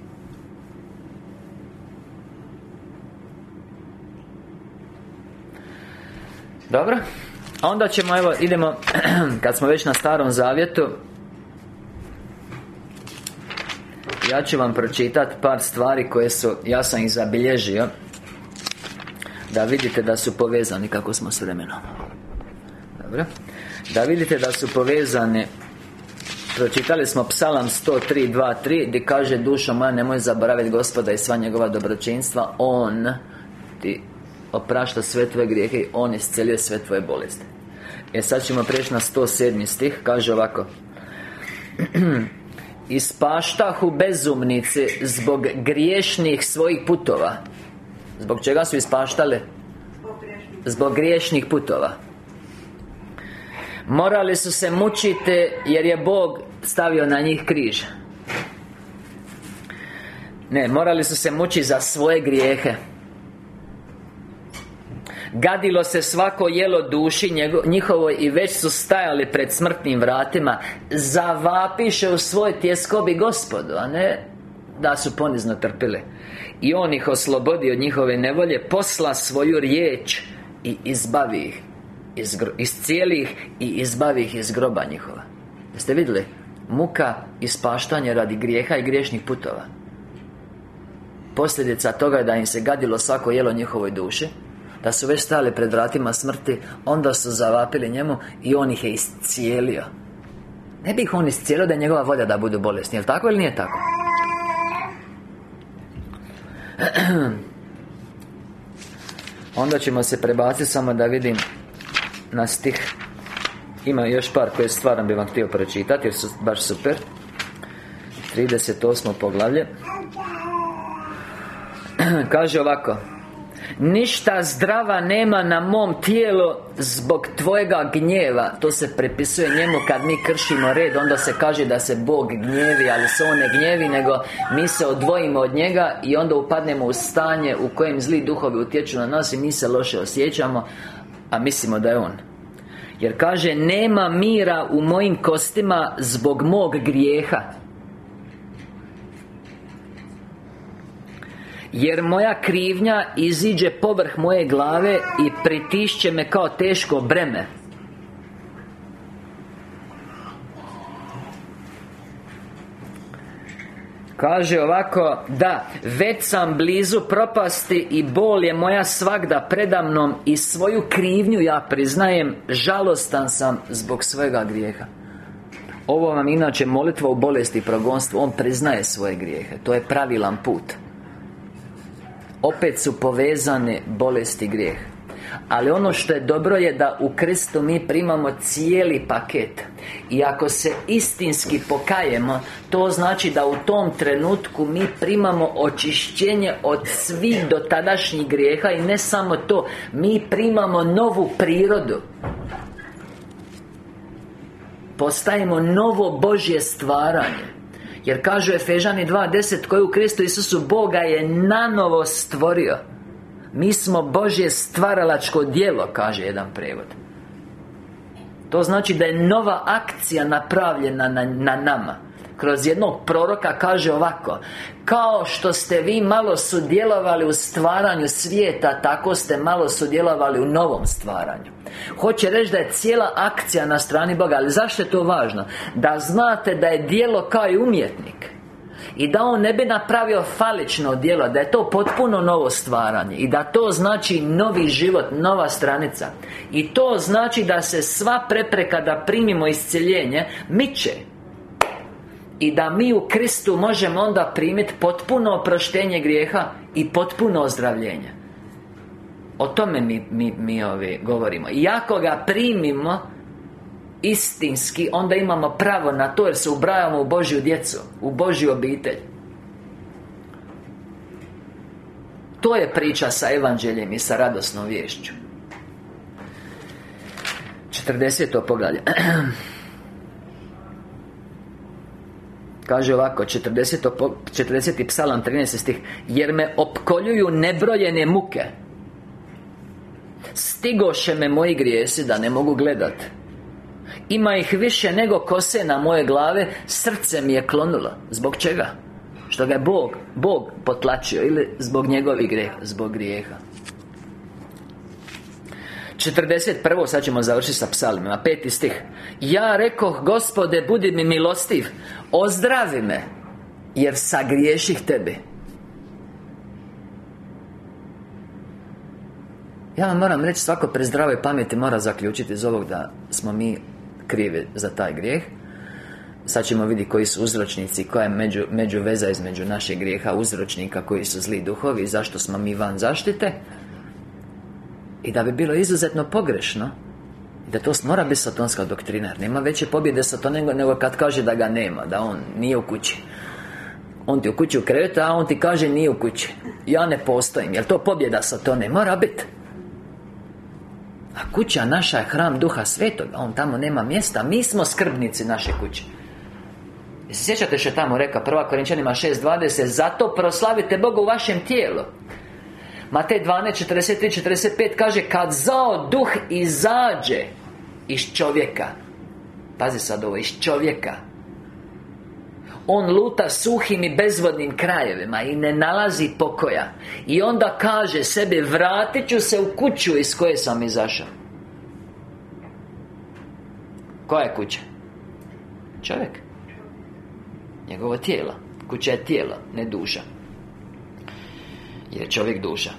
Dobro. A onda ćemo, evo, idemo Kad smo već na starom zavjetu Ja ću vam pročitati par stvari koje su Ja sam ih zabilježio Da vidite da su povezani kako smo s vremenom. Dobro. Da vidite da su povezane Pročitali smo psalam 103.2.3 Gdje kaže dušo moja nemoj zaboraviti gospoda i sva njegova dobročinstva On ti oprašta sve tvoje grijehe i On isceljuje sve tvoje bolesti. E sad ćemo preći na 107. stih Kaže ovako. Ispaštahu bezumnici Zbog griješnih svojih putova. Zbog čega su ispaštale? Zbog griješnih putova. Morali su se mučiti Jer je Bog stavio na njih križ. Ne, morali su se mučiti za svoje grijehe Gadilo se svako jelo duši njihovoj I već su stajali pred smrtnim vratima. Zavapiše u svoj tjeskobi gospodu A ne da su ponizno trpili. I On ih oslobodi od njihove nevolje Posla svoju riječ I izbavi ih iz, iz cijelih I izbavi ih iz groba njihova. Jeste vidjeli? Muka ispaštanje radi grijeha i griješnih putova. Posljedica toga je da im se gadilo svako jelo njihovoj duši da su već stali pred vratima smrti Onda su zavapili njemu I on ih je iscijelio Ne bi ih on iscijelio da je njegova volja da budu bolesni Jel tako ili nije tako? Onda ćemo se prebaciti samo da vidim Na stih Ima još par koje stvarno bi vam htio pročitati Jer su baš super 38. poglavlje Kaže ovako Ništa zdrava nema na mom tijelu Zbog tvojega gnjeva. To se prepisuje njemu kad mi kršimo red. Onda se kaže da se Bog gnjevi Ali se On ne gnjevi Nego mi se odvojimo od njega I onda upadnemo u stanje U kojem zli duhovi utječu na nas I mi se loše osjećamo A mislimo da je On. Jer kaže Nema mira u mojim kostima Zbog mog grijeha Jer moja krivnja iziđe povrh moje glave I pritišće me kao teško breme. Kaže ovako Da, već sam blizu propasti I bol je moja svagda predamnom I svoju krivnju ja priznajem Žalostan sam zbog svega grijeha. Ovo vam inače molitva u bolesti i progonstvu. On priznaje svoje grijehe. To je pravilan put opet su povezane bolesti i grijeh. Ali ono što je dobro je da u Kristu mi primamo cijeli paket. I ako se istinski pokajemo To znači da u tom trenutku mi primamo očišćenje od svih dotadašnjih grijeha I ne samo to Mi primamo novu prirodu. Postajemo novo Božje stvaranje jer kažu Efežani 2.10 Koji u Kristu Isusu Boga je nanovo stvorio. Mi smo Božje stvaralačko djelo Kaže jedan prevod. To znači da je nova akcija napravljena na, na nama kroz jednog proroka kaže ovako Kao što ste vi malo sudjelovali u stvaranju svijeta Tako ste malo sudjelovali u novom stvaranju. Hoće reći da je cijela akcija na strani Boga Ali zašto je to važno? Da znate da je dijelo kao i umjetnik i da on ne bi napravio falično djelo Da je to potpuno novo stvaranje I da to znači novi život, nova stranica. I to znači da se sva prepreka da primimo iscjeljenje Miče i da mi u Kristu možemo onda primiti potpuno oproštenje grijeha I potpuno ozdravljenje. O tome mi, mi, mi ovi govorimo. I ako ga primimo Istinski Onda imamo pravo na to Jer se ubrajamo u Božju djecu U Božju obitelj. To je priča sa evanđeljem i sa radosnom vješću 40. poglavlje Kaže ovako, 40. 40. psalam 13. stih Jer me opkoljuju nebrojene muke Stigoše me moji grijesi da ne mogu gledat Ima ih više nego kose na moje glave Srce mi je klonulo Zbog čega? Što ga je Bog, Bog potlačio Ili zbog njegovih grijeha Zbog grijeha 41. sad ćemo završiti sa psalmima Peti stih. Ja rekoh, gospode, budi mi milostiv Ozdravi me Jer sagriješih tebi. Ja vam moram reći, svako pre zdravoj pameti mora zaključiti iz ovog da smo mi krivi za taj grijeh. Sad ćemo vidjeti koji su uzročnici Koja je među, među veza između našeg grijeha Uzročnika koji su zli duhovi zašto smo mi van zaštite I da bi bilo izuzetno pogrešno da to mora biti satonska doktrina Nema veće pobjede satone nego kad kaže da ga nema Da on nije u kući. On ti u kući u a on ti kaže nije u kući. Ja ne postojim, jel to pobjeda satone? Mora biti. A kuća naša je hram Duha Svetoga On tamo nema mjesta Mi smo skrbnici naše kuće. Se sjećate što je tamo rekao Prva Korinčanima 6.20 Zato proslavite Boga u vašem tijelu Matej 12.43.45 kaže Kad zao duh izađe Iz čovjeka Pazi sad ovo, iz čovjeka on luta suhim i bezvodnim krajevima I ne nalazi pokoja. I onda kaže sebi Vratit ću se u kuću iz koje sam izašao. Koja je kuća? Čovjek. Njegovo tijelo. Kuća je tijelo, ne duša Jer je čovjek duša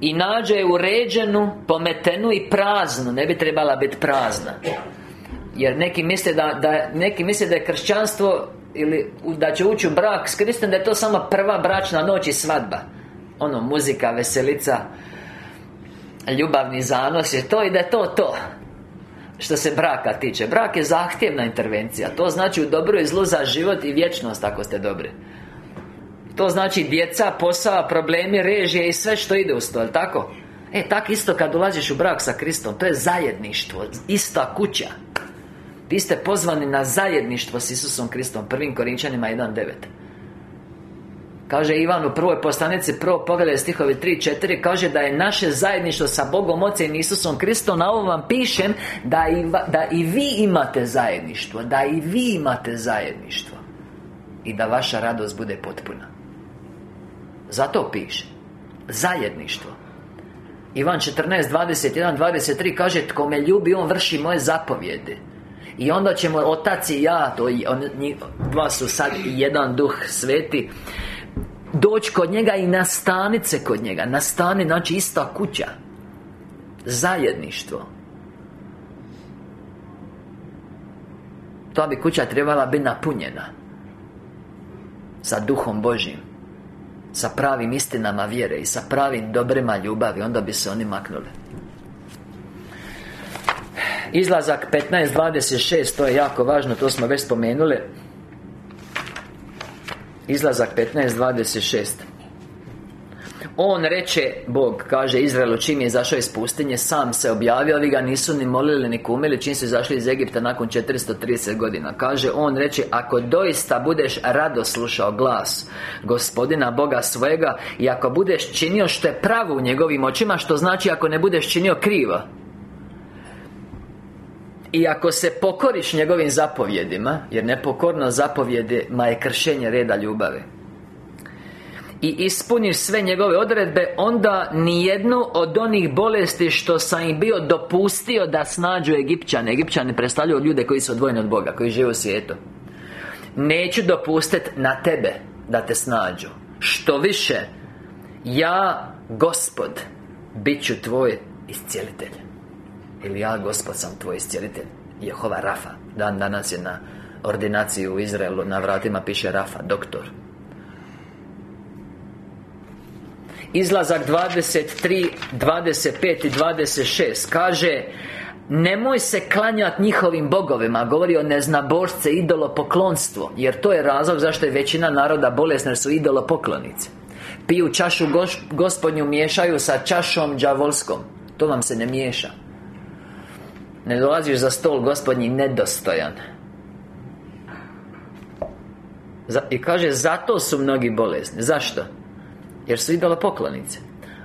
I nađe je uređenu, pometenu i praznu Ne bi trebala biti prazna. Jer neki misle da, da, neki misle da je kršćanstvo ili da će ući u brak s Kristom da je to samo prva bračna noć i svadba. Ono muzika, veselica ljubavni zanos je to i da je to to što se braka tiče. Brak je zahtjevna intervencija. To znači u dobro i zlu za život i vječnost ako ste dobri To znači djeca, posao, problemi, režije i sve što ide uz to, jel tako? E, tako isto kad ulaziš u brak sa Kristom To je zajedništvo, ista kuća. Vi ste pozvani na zajedništvo s Isusom Kristom Prvim Korinčanima 1.9 Kaže Ivan u prvoj poslanici Prvo poglede stihovi 3.4 Kaže da je naše zajedništvo sa Bogom Ocem i Isusom Kristom Na ovo vam pišem da i, da i vi imate zajedništvo Da i vi imate zajedništvo I da vaša radost bude potpuna Zato piše. Zajedništvo. Ivan 14, 21, 23 kaže Tko me ljubi, on vrši moje zapovjede. I onda ćemo Otac i ja to on, Dva su sad jedan duh sveti Doći kod njega i nastanit se kod njega. Nastani, znači ista kuća. Zajedništvo. To bi kuća trebala biti napunjena Sa duhom Božim Sa pravim istinama vjere I sa pravim dobrima ljubavi Onda bi se oni maknuli. Izlazak 15.26 To je jako važno, to smo već spomenuli. Izlazak 15.26 on reče, Bog kaže Izraelu čim je izašao iz pustinje Sam se objavio, ovi ga nisu ni molili ni kumili Čim su izašli iz Egipta nakon 430 godina. Kaže, on reče Ako doista budeš rado slušao glas Gospodina Boga svojega I ako budeš činio što je pravo u njegovim očima Što znači ako ne budeš činio krivo i ako se pokoriš njegovim zapovjedima Jer nepokorno zapovjedima je kršenje reda ljubave i ispuniš sve njegove odredbe Onda nijednu od onih bolesti što sam im bio dopustio da snađu Egipćane. Egipćane predstavljaju ljude koji su odvojeni od Boga Koji žive u svijetu. Neću dopustiti na tebe da te snađu. Što više Ja, Gospod Bit ću tvoj iscijelitelj. Ili ja, Gospod, sam tvoj iscijelitelj. Jehova Rafa. Dan danas je na ordinaciji u Izraelu Na vratima piše Rafa, doktor Izlazak 23, 25 i 26 Kaže Nemoj se klanjati njihovim bogovima Govori o neznabožce, idolopoklonstvo Jer to je razlog zašto je većina naroda bolesna Jer su idolopoklonice Piju čašu gospodnju miješaju sa čašom đavolskom To vam se ne miješa. Ne dolaziš za stol gospodnji nedostojan I kaže, zato su mnogi bolesni Zašto? Jer su poklonice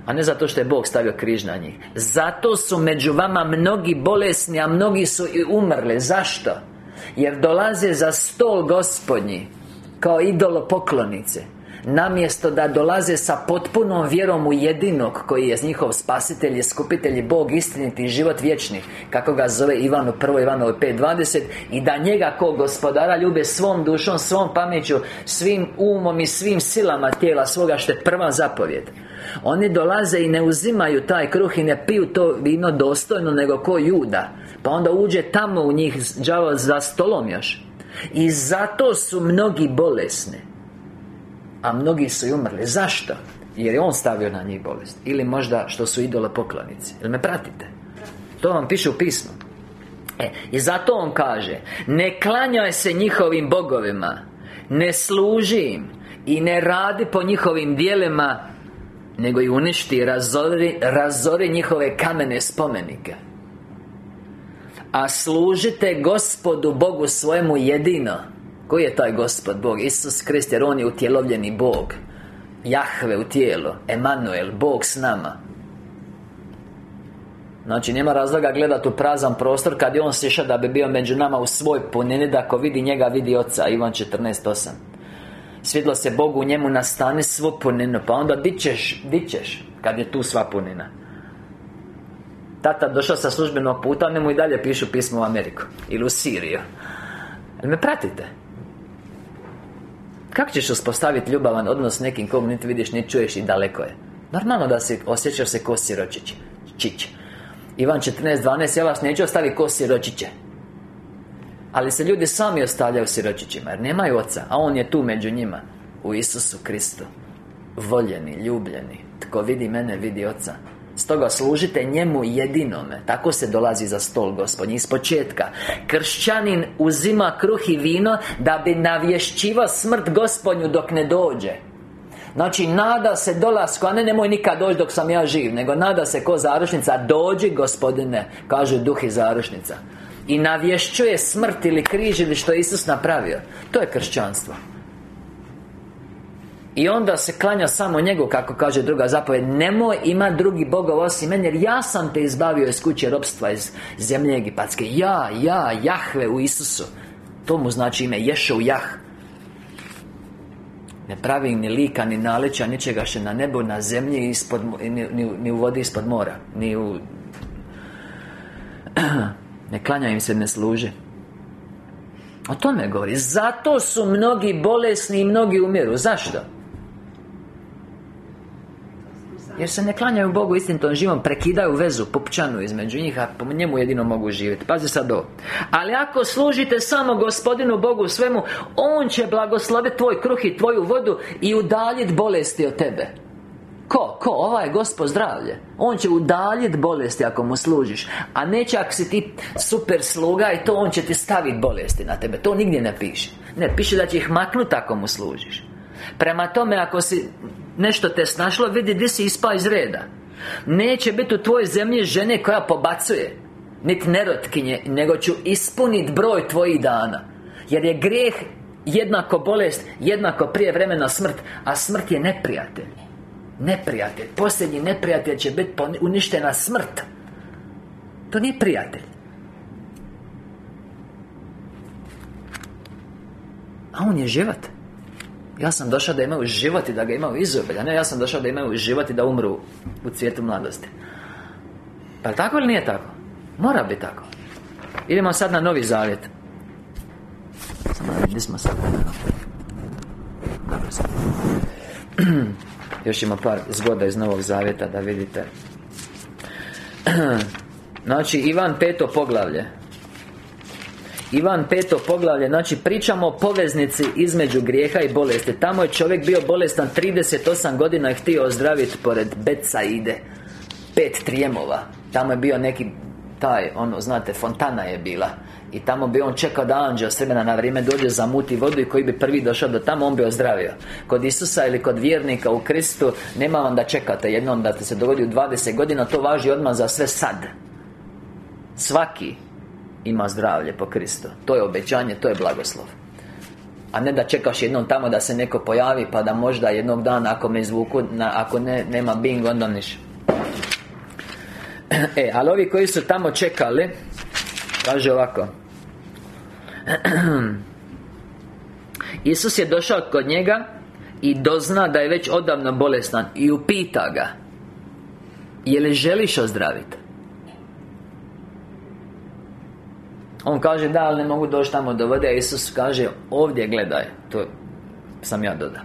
A ne zato što je Bog stavio križ na njih. Zato su među vama mnogi bolesni A mnogi su i umrli. Zašto? Jer dolaze za stol gospodnji Kao poklonice Namjesto da dolaze sa potpunom vjerom u jedinog Koji je njihov spasitelj i skupitelj i Bog istiniti život vječni Kako ga zove Ivan u 1. Ivanovo 5.20 I da njega ko gospodara ljube svom dušom, svom pameću Svim umom i svim silama tijela svoga Što je prva zapovjed. Oni dolaze i ne uzimaju taj kruh i ne piju to vino dostojno Nego ko juda. Pa onda uđe tamo u njih đavo za stolom još. I zato su mnogi bolesni A mnogi su i umrli. Zašto? Jer je on stavio na njih bolest. Ili možda što su idole poklonici. Ili me pratite? To vam piše u pismu. E, i zato on kaže Ne klanjaj se njihovim bogovima Ne služi im I ne radi po njihovim dijelima Nego i uništi, razori, razori njihove kamene spomenike a služite Gospodu Bogu svojemu jedino Koji je taj Gospod Bog? Isus Krist jer On je utjelovljeni Bog. Jahve u tijelo. Emanuel, Bog s nama. Znači nema razloga gledati u prazan prostor Kad je On sišao da bi bio među nama u svoj punini Da ako vidi njega vidi Oca. Ivan 14.8 Svidlo se Bogu u njemu nastane svu puninu Pa onda di ćeš, di ćeš Kad je tu sva punina Tata došao sa službenog puta, oni mu i dalje pišu pismo u Ameriku Ili u Siriju. Jel me pratite? Kako ćeš uspostaviti ljubavan odnos s nekim kog niti vidiš, niti čuješ i daleko je? Normalno da se osjećaš se ko siročić. Čić. Ivan 14.12 Ja vas neću ostaviti ko siročiće. Ali se ljudi sami ostavljaju siročićima Jer nemaju oca A on je tu među njima. U Isusu Kristu. Voljeni, ljubljeni. Tko vidi mene, vidi oca Stoga služite njemu jedinome. Tako se dolazi za stol gospodin Iz početka. Kršćanin uzima kruh i vino Da bi navješćivao smrt gospodnju dok ne dođe. Znači, nada se dolasku, a ne nemoj nikad doći dok sam ja živ Nego nada se ko zarušnica Dođi, gospodine, kaže duh i zarušnica. I navješćuje smrt ili križ ili što je Isus napravio. To je kršćanstvo i onda se klanja samo njegu, kako kaže druga zapovjed Nemoj ima drugi bogov osim mene Jer ja sam te izbavio iz kuće robstva Iz zemlje Egipatske. Ja, ja, Jahve u Isusu. To mu znači ime Ješo Jah. Ne pravi ni lika, ni naleća Ničega še na nebu, na zemlji ispod, ni, ni, ni u vodi ispod mora Ni u... Ne klanja im se, ne služe o tome govori. Zato su mnogi bolesni i mnogi umiru. Zašto? Jer se ne klanjaju Bogu istinitom živom Prekidaju vezu, popčanu između njih A po njemu jedino mogu živjeti. Pazi sad ovo. Ali ako služite samo gospodinu Bogu svemu On će blagosloviti tvoj kruh i tvoju vodu I udaljiti bolesti od tebe. Ko? Ko? Ovaj gospod zdravlje. On će udaljiti bolesti ako mu služiš A neće ako si ti super sluga I to on će ti staviti bolesti na tebe. To nigdje ne piše. Ne, piše da će ih maknuti ako mu služiš Prema tome, ako si Nešto te snašlo, vidi di si ispao iz reda. Neće biti u tvojoj zemlji žene koja pobacuje Niti nerotkinje Nego ću ispuniti broj tvojih dana. Jer je grijeh jednako bolest Jednako prije vremena smrt A smrt je neprijatelj. Neprijatelj. Posljednji neprijatelj će biti uništena smrt. To nije prijatelj. A on je život ja sam došao da imaju život i da ga imaju izobilja Ne, ja sam došao da imaju život i da umru u cvijetu mladosti. Pa je tako ili nije tako? Mora biti tako. Idemo sad na Novi Zavjet. Samo gdje smo sad Još ima par zgoda iz Novog Zavjeta da vidite. Znači, Ivan peto poglavlje Ivan peto poglavlje Znači pričamo o poveznici između grijeha i bolesti. Tamo je čovjek bio bolestan 38 godina i htio ozdraviti pored ide Pet trijemova. Tamo je bio neki taj, ono, znate, fontana je bila. I tamo bi on čekao da anđeo s vremena na vrijeme dođe zamuti vodu i koji bi prvi došao do tamo, on bi ozdravio. Kod Isusa ili kod vjernika u Kristu Nema vam da čekate jednom da se dogodi u 20 godina To važi odmah za sve sad. Svaki ima zdravlje po Kristu. To je obećanje, to je blagoslov. A ne da čekaš jednom tamo da se neko pojavi Pa da možda jednog dana ako me izvuku na, Ako ne, nema bing onda niš. E, ali ovi koji su tamo čekali Kaže ovako. Isus je došao kod njega I dozna da je već odavno bolestan I upita ga Je li želiš ozdraviti? On kaže da, ali ne mogu doći tamo do vode. A Isus kaže Ovdje gledaj. To sam ja dodao.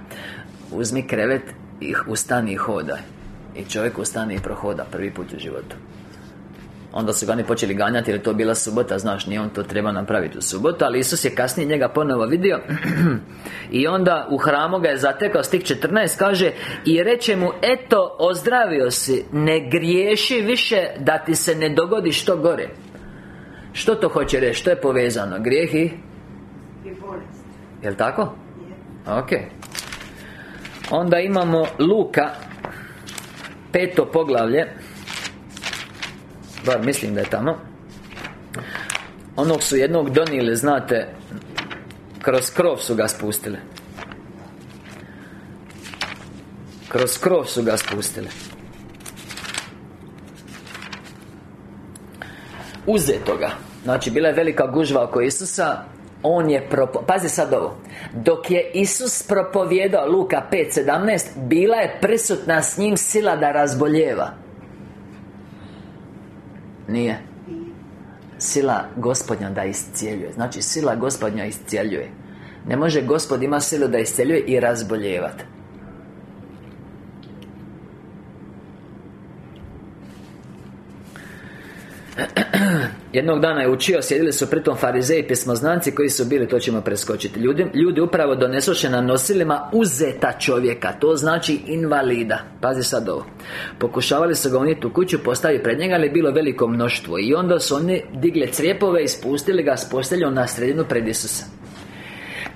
Uzmi krevet i ustani i hodaj. I čovjek ustani i prohoda Prvi put u životu. Onda su ga oni počeli ganjati jer je to bila subota Znaš, nije on to treba napraviti u subotu Ali Isus je kasnije njega ponovo vidio. I onda u hramu ga je zatekao Stih 14 kaže I reče mu, eto, ozdravio si Ne griješi više da ti se ne dogodi što gore Što to hoće reći? Što je povezano? Grijeh i? I bolest. Jel' tako? Ok Onda imamo Luka Peto poglavlje Bar mislim da je tamo Onog su jednog donijeli, znate Kroz krov su ga spustili Kroz krov su ga spustili Uzeto ga Znači, bila je velika gužva oko Isusa On je propo... Pazi sad ovo. Dok je Isus propovjedao Luka 5.17 Bila je prisutna s njim sila da razboljeva. Nije. Sila gospodnja da iscijeljuje. Znači sila gospodnja iscijeljuje. Ne može gospod ima silu da iscijeljuje i razboljevati Jednog dana je učio, sjedili su pritom farizeji i pismoznanci koji su bili, to ćemo preskočiti. Ljudi, ljudi upravo donesoše na nosilima uzeta čovjeka To znači invalida. Pazi sad ovo. Pokušavali su ga unijeti u kuću, postaviti pred njega, ali bilo veliko mnoštvo. I onda su oni digli crijepove i spustili ga s posteljom na sredinu pred Isusa.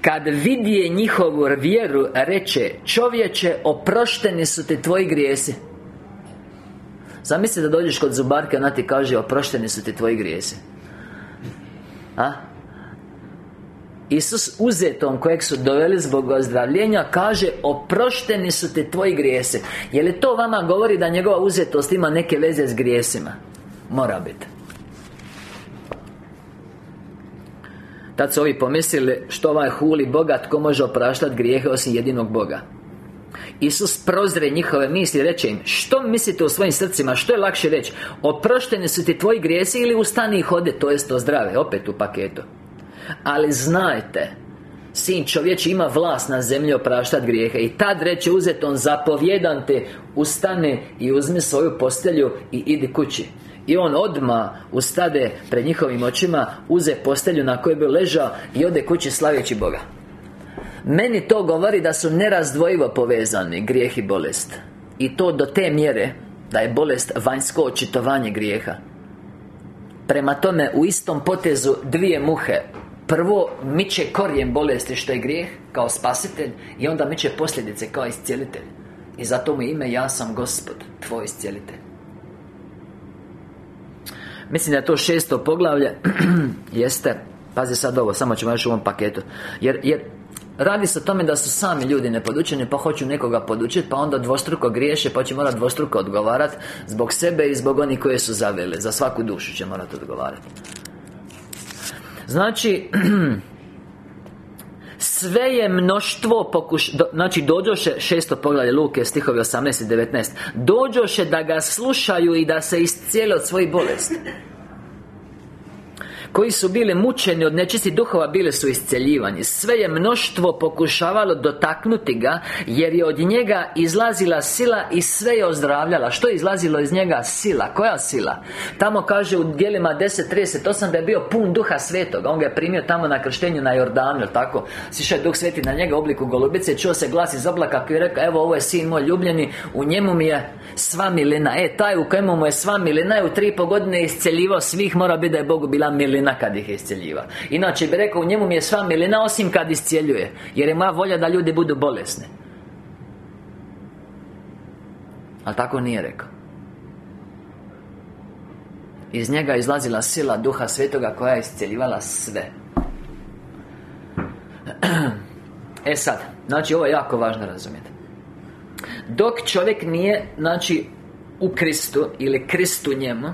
Kad vidje njihovu vjeru, reče Čovječe, oprošteni su ti tvoji grijesi Zamisli da dođeš kod zubarke, ona ti kaže Oprošteni su ti tvoji grijesi A? Isus uzetom kojeg su doveli zbog ozdravljenja Kaže Oprošteni su ti tvoji grijesi Je li to vama govori da njegova uzetost ima neke veze s grijesima? Mora biti Tad su ovi pomislili Što ovaj huli bogat Ko može opraštati grijehe osim jedinog Boga Isus prozre njihove misli i reče im Što mislite u svojim srcima? Što je lakše reći? Oprošteni su ti tvoji grijesi ili ustani i hode To jest zdrave Opet u paketu Ali znajte Sin čovječi ima vlast na zemlji opraštati grijehe I tad reče uzet on zapovjedan te Ustane i uzmi svoju postelju i idi kući i on odma ustade pred njihovim očima Uze postelju na kojoj bi ležao I ode kući slaveći Boga meni to govori da su nerazdvojivo povezani Grijeh i bolest. I to do te mjere Da je bolest vanjsko očitovanje grijeha. Prema tome, u istom potezu dvije muhe. Prvo, miče korijen bolesti što je grijeh Kao spasitelj I onda miče posljedice kao iscijelitelj. I zato mu ime Ja sam Gospod Tvoj iscijelitelj. Mislim da je to šesto poglavlje. Jeste. Pazi sad ovo, samo ćemo još u ovom paketu. Jer, jer Radi se o tome da su sami ljudi nepodučeni Pa hoću nekoga podučiti Pa onda dvostruko griješe Pa će morati dvostruko odgovarati Zbog sebe i zbog onih koje su zaveli. Za svaku dušu će morati odgovarati Znači Sve je mnoštvo pokuš... Do, znači dođoše Šesto poglavlje Luke Stihovi 18 i 19 Dođoše da ga slušaju I da se iscijele od svojih bolesti koji su bili mučeni od nečistih duhova bili su isceljivani Sve je mnoštvo pokušavalo dotaknuti ga Jer je od njega izlazila sila i sve je ozdravljala Što je izlazilo iz njega? Sila Koja sila? Tamo kaže u dijelima 10.38 da je bio pun duha svetoga On ga je primio tamo na krštenju na Jordanu, tako? Sišao je duh sveti na njega u obliku golubice Čuo se glas iz oblaka koji je rekao Evo ovo je sin moj ljubljeni U njemu mi je sva milina E, taj u kojemu mu je sva milina je u tri po godine isceljivao svih Mora biti da je Bogu bila milina milina kad ih iscjeljiva Inače bi rekao, u njemu mi je sva milina osim kad iscjeljuje Jer je moja volja da ljudi budu bolesni. Ali tako nije rekao. Iz njega izlazila sila Duha Svetoga koja je iscjeljivala sve. E sad, znači ovo je jako važno razumjeti. Dok čovjek nije, znači, u Kristu ili Kristu njemu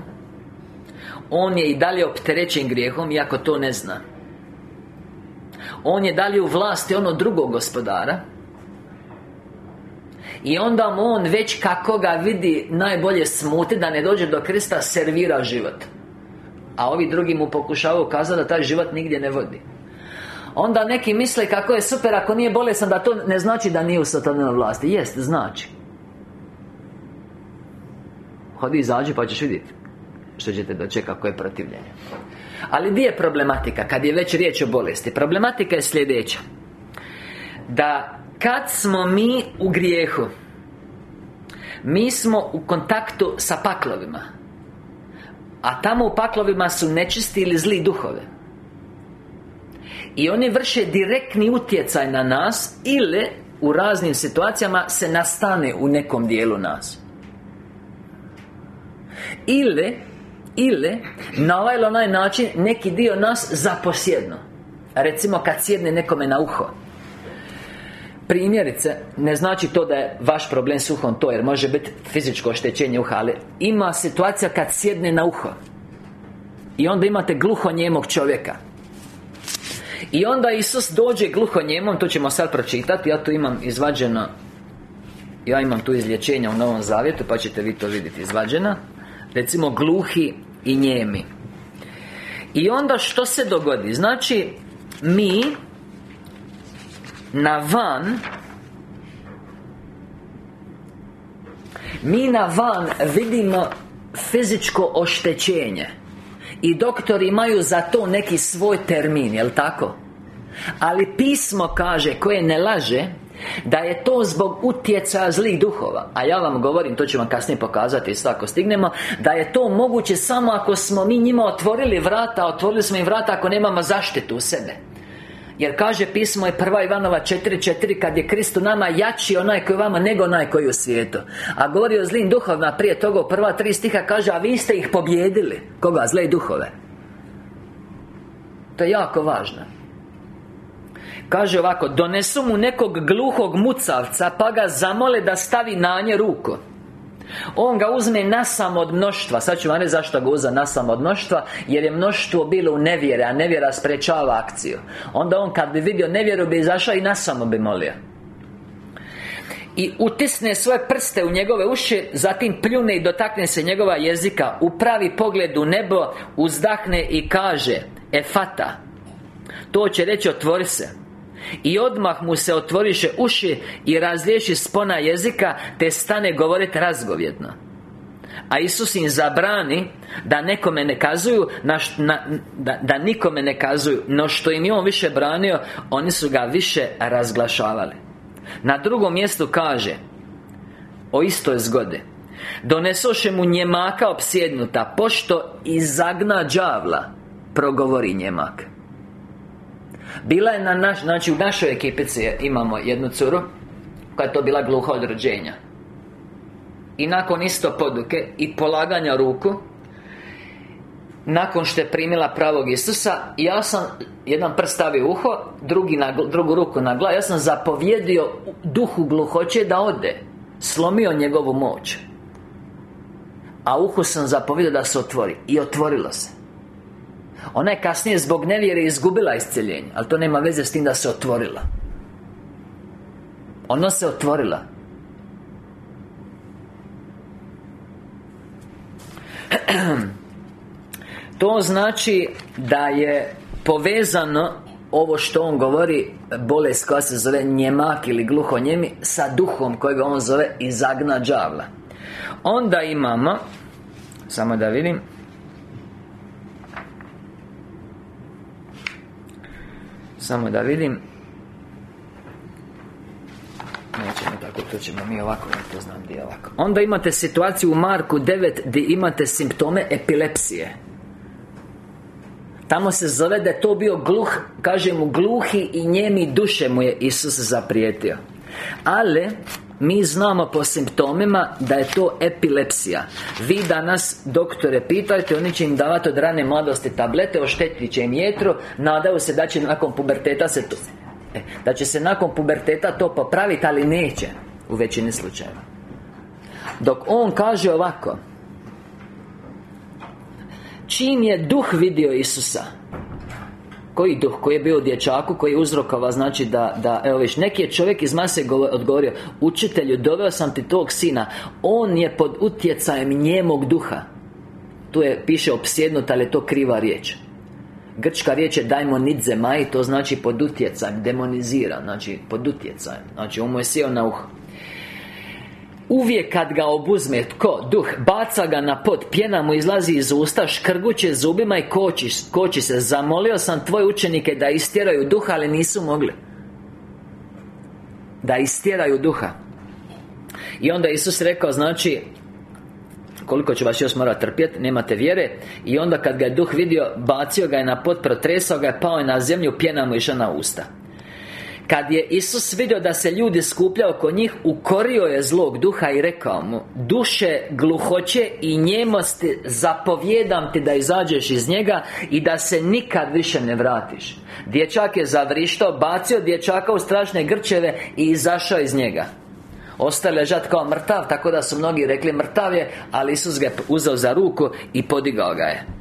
on je i dalje opterećen grijehom Iako to ne zna. On je dalje u vlasti ono drugog gospodara. I onda mu on već kako ga vidi najbolje smuti Da ne dođe do Krista servira život. A ovi drugi mu pokušavaju kazati da taj život nigdje ne vodi. Onda neki misle kako je super ako nije bolesan Da to ne znači da nije u satanovoj vlasti. Jest, znači. Hodi izađi pa ćeš vidjeti Što ćete dočekati kako je protivljenje. Ali gdje je problematika? Kad je već riječ o bolesti. Problematika je sljedeća. Da kad smo mi u grijehu Mi smo u kontaktu sa paklovima. A tamo u paklovima su nečisti ili zli duhove I oni vrše direktni utjecaj na nas Ili u raznim situacijama se nastane u nekom dijelu nas. Ili Ili Na ovaj ili onaj način neki dio nas zaposjedno. Recimo kad sjedne nekome na uho. Primjerice, ne znači to da je vaš problem s uhom to Jer može biti fizičko oštećenje uha Ali ima situacija kad sjedne na uho. I onda imate gluho njemog čovjeka. I onda Isus dođe gluho njemom To ćemo sad pročitati Ja tu imam izvađeno Ja imam tu izlječenja u Novom Zavjetu Pa ćete vi to vidjeti izvađena Recimo gluhi i njemi I onda što se dogodi? Znači Mi na van Mi na van vidimo fizičko oštećenje I doktori imaju za to neki svoj termin, jel tako? Ali pismo kaže, koje ne laže da je to zbog utjecaja zlih duhova A ja vam govorim, to ću vam kasnije pokazati isto ako stignemo Da je to moguće samo ako smo mi njima otvorili vrata Otvorili smo im vrata ako nemamo zaštitu u sebe. Jer kaže pismo je prva Ivanova 4.4 Kad je Kristu nama jači onaj koji vama nego onaj koji u svijetu. A govori o zlim duhovima prije toga u prva tri stiha kaže A vi ste ih pobjedili Koga? Zle duhove. To je jako važno Kaže ovako Donesu mu nekog gluhog mucavca Pa ga zamole da stavi na nje ruku. On ga uzme nasam od mnoštva. Sad ću vam reći zašto ga uza nasam od mnoštva Jer je mnoštvo bilo u nevjere A nevjera sprečava akciju. Onda on kad bi vidio nevjeru bi izašao i nasamo bi molio. I utisne svoje prste u njegove uši Zatim pljune i dotakne se njegova jezika Upravi pogled u nebo Uzdahne i kaže Efata To će reći otvori se i odmah mu se otvoriše uši I razliješi spona jezika Te stane govoriti razgovjetno. A Isus im zabrani Da nekome ne kazuju na, na, da, da nikome ne kazuju. No što im je on više branio Oni su ga više razglašavali. Na drugom mjestu kaže O istoj zgodi Donesoše mu njemaka opsjednuta Pošto izagna đavla Progovori njemak bila je na naš, znači u našoj ekipici imamo jednu curu Koja je to bila gluha od rođenja. I nakon isto poduke i polaganja ruku nakon što je primila pravog Isusa Ja sam jedan prst stavio uho drugi na, Drugu ruku na glavu Ja sam zapovjedio duhu gluhoće da ode. Slomio njegovu moć. A uhu sam zapovjedio da se otvori. I otvorilo se ona je kasnije zbog nevjere izgubila isceljenje Ali to nema veze s tim da se otvorila. Ona se otvorila. To znači da je povezano ovo što on govori bolest koja se zove njemak ili gluhonjemi sa duhom kojega on zove izagna đavla onda imamo samo da vidim Samo da vidim. Nećemo tako, to ćemo mi ovako, ja to znam gdje je ovako. Onda imate situaciju u Marku 9 Gdje imate simptome epilepsije. Tamo se zove da je to bio gluh Kaže mu gluhi i njemi duše mu je Isus zaprijetio. Ali mi znamo po simptomima da je to epilepsija. Vi danas, doktore, pitajte Oni će im davati od rane mladosti tablete Oštetit će im jetru Nadaju se da će nakon puberteta se to e, Da će se nakon puberteta to popraviti Ali neće U većini slučajeva. Dok on kaže ovako Čim je duh vidio Isusa Koji duh? Koji je bio dječaku? Koji je uzrokovao znači da, da Evo viš, neki je čovjek iz mase odgovorio Učitelju, doveo sam ti tog sina On je pod utjecajem njemog duha Tu je, piše opsjednut, ali je to kriva riječ Grčka riječ je nidze maj To znači pod utjecajem, demonizira Znači pod utjecajem Znači on mu je sjeo na uho Uvijek kad ga obuzme tko? Duh Baca ga na pod Pjena mu izlazi iz usta Škrguće zubima i koči, koči se. Zamolio sam tvoje učenike da istjeraju duha Ali nisu mogli. Da istjeraju duha. I onda Isus rekao Znači koliko će vas još morati trpjeti, nemate vjere. I onda kad ga je duh vidio, bacio ga je na pod, protresao ga je, pao je na zemlju, pjena mu išla na usta kad je Isus vidio da se ljudi skupljaju oko njih Ukorio je zlog duha i rekao mu Duše gluhoće i njemosti Zapovjedam ti da izađeš iz njega I da se nikad više ne vratiš. Dječak je zavrištao Bacio dječaka u strašne grčeve I izašao iz njega. Ostaje ležat kao mrtav Tako da su mnogi rekli mrtav je Ali Isus ga je uzeo za ruku I podigao ga je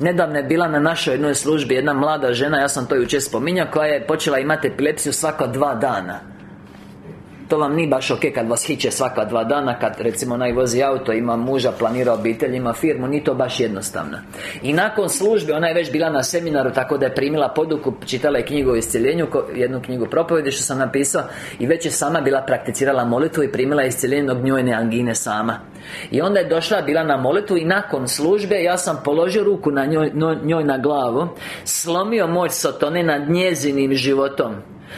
Nedavno je bila na našoj jednoj službi jedna mlada žena, ja sam to jučer spominjao Koja je počela imati epilepsiju svaka dva dana to vam nije baš ok kad vas hiće svaka dva dana Kad recimo onaj vozi auto, ima muža, planira obitelj, ima firmu Nije to baš jednostavno. I nakon službe, ona je već bila na seminaru Tako da je primila poduku, čitala je knjigu o iscjeljenju Jednu knjigu propovjedi što sam napisao I već je sama bila prakticirala molitvu I primila iscjeljenje od njojne angine sama. I onda je došla, bila na molitvu I nakon službe, ja sam položio ruku na njoj, njoj na glavu Slomio moć Sotone nad njezinim životom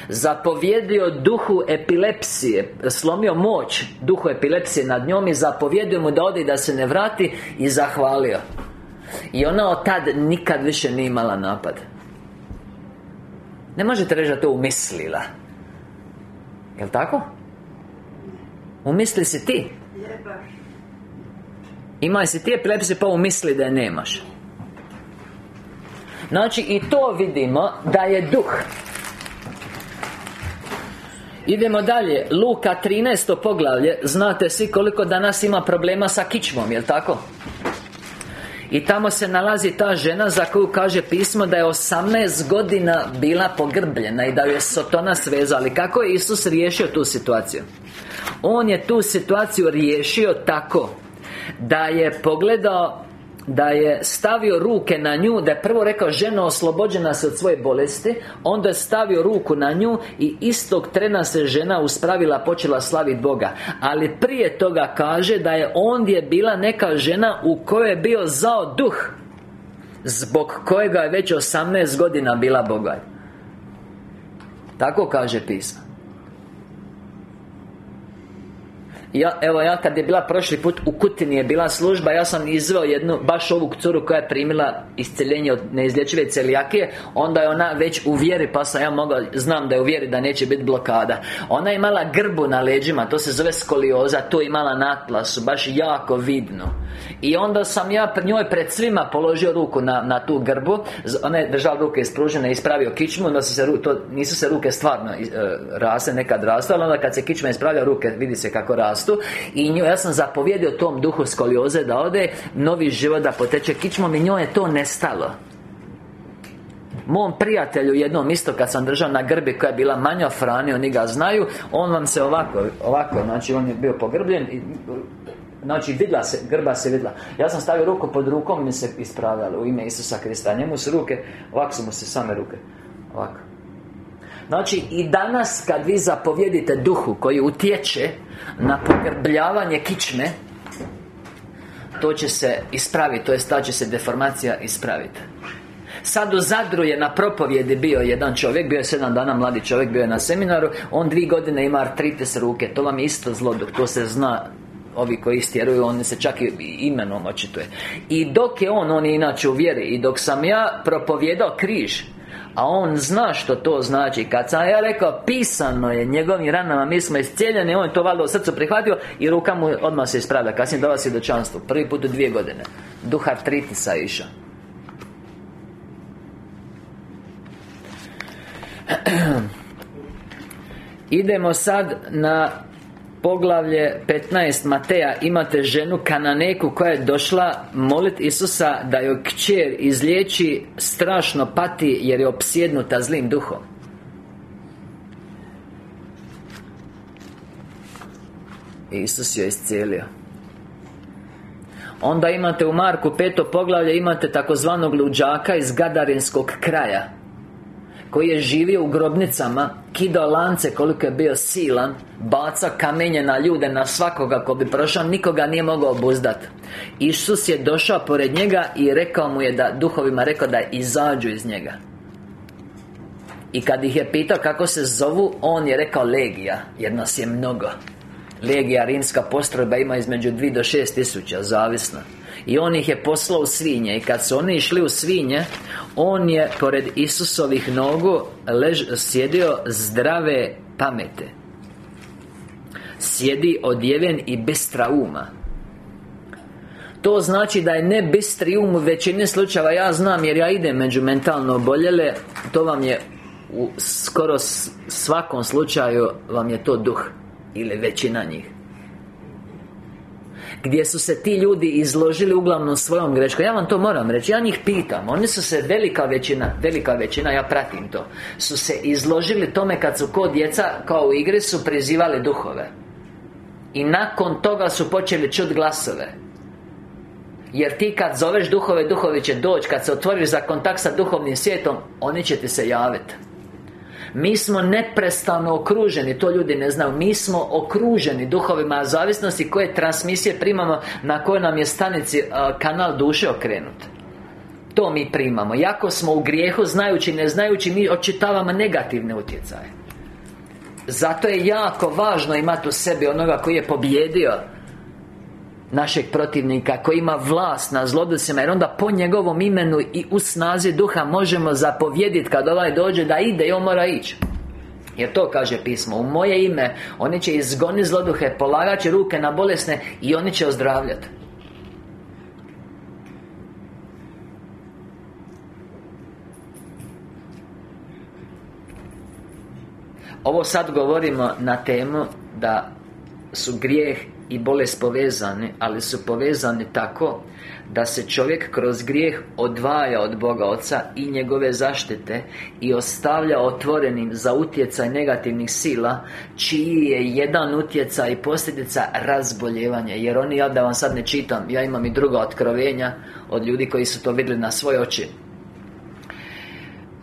Zapovjedio duhu epilepsije Slomio moć duhu epilepsije nad njom I zapovjedio mu da ode da se ne vrati I zahvalio. I ona od tad nikad više nije imala napad. Ne možete reći da to umislila. Jel' tako? Umisli si ti? Imaj si ti epilepsije pa umisli da je nemaš. Znači i to vidimo da je duh Idemo dalje, Luka 13. poglavlje Znate svi koliko danas ima problema sa kičmom, jel' tako? I tamo se nalazi ta žena za koju kaže pismo da je 18 godina bila pogrbljena I da ju je Sotona svezao Ali kako je Isus riješio tu situaciju? On je tu situaciju riješio tako Da je pogledao da je stavio ruke na nju Da je prvo rekao ženo oslobođena se od svoje bolesti. Onda je stavio ruku na nju I istog trena se žena uspravila Počela slaviti Boga. Ali prije toga kaže da je ondje bila neka žena U kojoj je bio zao duh Zbog kojega je već 18 godina bila Boga Tako kaže pisma Ja, evo ja kad je bila prošli put u Kutini je bila služba Ja sam izveo jednu, baš ovu curu koja je primila isceljenje od neizlječive celijakije. Onda je ona već u vjeri pa sam ja mogao, znam da je u vjeri da neće biti blokada. Ona je imala grbu na leđima, to se zove skolioza Tu je imala natlasu, baš jako vidno. I onda sam ja njoj pred svima položio ruku na, na tu grbu. Ona je držala ruke ispružene, ispravio kičmu Onda su se, to, nisu se ruke stvarno e, rasle, nekad rasle Ali onda kad se kičma ispravlja ruke, vidi se kako rastu I nju, ja sam zapovjedio tom duhu skolioze da ode Novi život da poteče kičmom I njoj je to nestalo. Mom prijatelju jednom isto kad sam držao na grbi koja je bila manja frani, oni ga znaju On vam se ovako, ovako, znači on je bio pogrbljen i Znači vidla se, grba se vidla. Ja sam stavio ruku pod rukom mi se ispravljalo U ime Isusa Krista Njemu su ruke, ovako su mu se same ruke Ovako. Znači i danas kad vi zapovjedite duhu koji utječe Na pogrbljavanje kičme To će se ispraviti, to jest ta će se deformacija ispraviti Sad u Zadru je na propovjedi bio jedan čovjek Bio je sedam dana mladi čovjek, bio je na seminaru On dvije godine ima artritis ruke To vam je isto zloduk, to se zna Ovi koji istjeruju, on se čak i imenom očituje. I dok je on, on je inače u vjeri I dok sam ja propovjedao križ a on zna što to znači. Kad sam ja rekao Pisano je njegovim ranama Mi smo iscijeljeni On je to valjda u srcu prihvatio I ruka mu odmah se ispravlja. Kasnije dolazi svjedočanstvo Prvi put u dvije godine. Duh artritisa išao. Idemo sad na Poglavlje 15 Mateja Imate ženu Kananeku koja je došla molit Isusa da joj kćer izliječi Strašno pati jer je opsjednuta zlim duhom. Isus je iscijelio. Onda imate u Marku peto poglavlje Imate takozvanog luđaka iz Gadarinskog kraja Koji je živio u grobnicama Kidao lance koliko je bio silan Baca kamenje na ljude, na svakoga ko bi prošao Nikoga nije mogao obuzdati Isus je došao pored njega I rekao mu je da, duhovima rekao da izađu iz njega. I kad ih je pitao kako se zovu On je rekao legija Jer nas je mnogo. Legija rimska postrojba ima između 2 do 6 tisuća, zavisno I on ih je poslao u svinje. I kad su oni išli u svinje On je, pored Isusovih nogu lež, Sjedio zdrave pamete. Sjedi odjeven i bez trauma. To znači da je ne bistri um u većini slučajeva. Ja znam jer ja idem među mentalno oboljele. To vam je u skoro svakom slučaju Vam je to duh ili većina njih gdje su se ti ljudi izložili uglavnom svojom greškom. Ja vam to moram reći, ja njih pitam Oni su se, velika većina, velika većina, ja pratim to Su se izložili tome kad su kod djeca, kao u igri su prizivali duhove. I nakon toga su počeli čut glasove. Jer ti kad zoveš duhove, duhovi će doći Kad se otvoriš za kontakt sa duhovnim svijetom Oni će ti se javiti mi smo neprestano okruženi, to ljudi ne znaju. Mi smo okruženi duhovima zavisnosti koje transmisije primamo Na kojoj nam je stanici kanal duše okrenut. To mi primamo. Jako smo u grijehu, znajući, ne znajući Mi očitavamo negativne utjecaje. Zato je jako važno imati u sebi onoga koji je pobjedio našeg protivnika koji ima vlast na zlodusima jer onda po njegovom imenu i u snazi duha možemo zapovjediti kad ovaj dođe da ide i on mora ići jer to kaže pismo U moje ime Oni će izgoniti zloduhe Polagat će ruke na bolesne I oni će ozdravljati Ovo sad govorimo na temu Da su grijeh i bolest povezani Ali su povezani tako Da se čovjek kroz grijeh odvaja od Boga Oca I njegove zaštite I ostavlja otvorenim za utjecaj negativnih sila Čiji je jedan utjecaj i posljedica razboljevanja. Jer oni, ja da vam sad ne čitam Ja imam i druga otkrovenja Od ljudi koji su to vidjeli na svoje oči.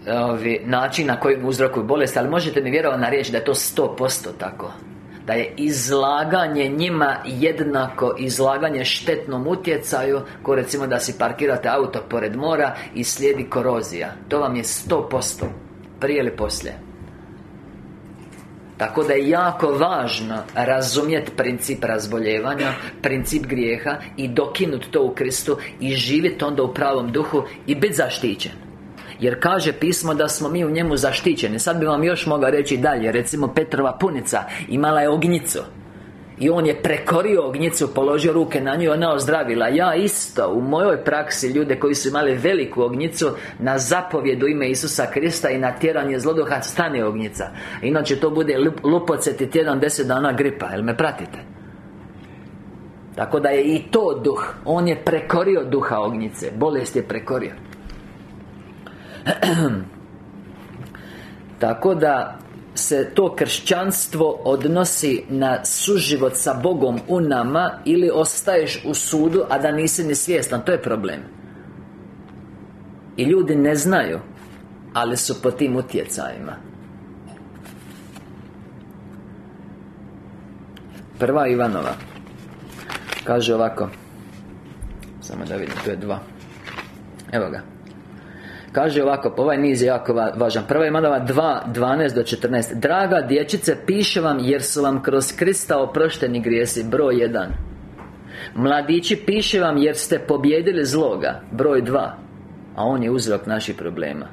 Ovi, način na koji uzrokuju bolest Ali možete mi vjerovati na riječ da je to 100% tako da je izlaganje njima jednako izlaganje štetnom utjecaju Ko recimo da si parkirate auto pored mora i slijedi korozija. To vam je 100% Prije ili poslije. Tako da je jako važno razumjeti princip razboljevanja Princip grijeha I dokinuti to u Kristu I živjeti onda u pravom duhu I biti zaštićen jer kaže pismo da smo mi u njemu zaštićeni. Sad bi vam još mogao reći dalje. Recimo Petrova punica Imala je ognjicu. I on je prekorio ognjicu, položio ruke na nju i ona ozdravila. Ja isto, u mojoj praksi ljude koji su imali veliku ognjicu Na zapovjedu ime Isusa Krista i na tjeranje zloduha stane ognjica. Inače to bude lupoceti tjedan deset dana gripa, jel me pratite? Tako da je i to duh. On je prekorio duha ognjice. Bolest je prekorio Tako da se to kršćanstvo odnosi na suživot sa Bogom u nama Ili ostaješ u sudu, a da nisi ni svjestan To je problem. I ljudi ne znaju Ali su po tim utjecajima. Prva Ivanova. Kaže ovako. Samo da vidim, to je dva. Evo ga Kaže ovako, ovaj niz je jako važan. Prva je Ivanova 2, 12 do 14 Draga dječice, piše vam jer su vam kroz Krista oprošteni grijesi. Broj 1 Mladići, piše vam jer ste pobjedili zloga. Broj 2 A on je uzrok naših problema.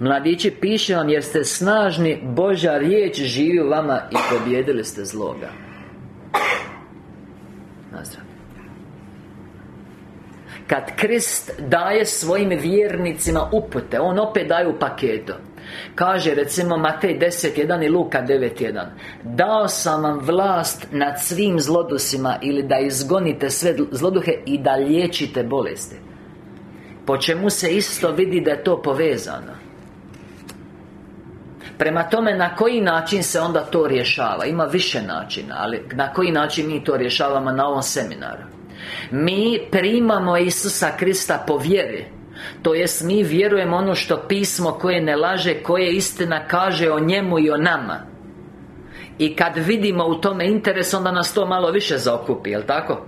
Mladići, piše vam jer ste snažni. Božja riječ živi u vama I pobjedili ste zloga kad Krist daje svojim vjernicima upute On opet daje u paketu Kaže recimo Matej 10.1 i Luka 9.1 Dao sam vam vlast nad svim zlodusima Ili da izgonite sve zloduhe I da liječite bolesti Po čemu se isto vidi da je to povezano Prema tome, na koji način se onda to rješava? Ima više načina, ali na koji način mi to rješavamo na ovom seminaru? Mi primamo Isusa Krista po vjeri. To jest mi vjerujemo ono što pismo koje ne laže Koje istina kaže o njemu i o nama. I kad vidimo u tome interes Onda nas to malo više zaokupi, jel tako?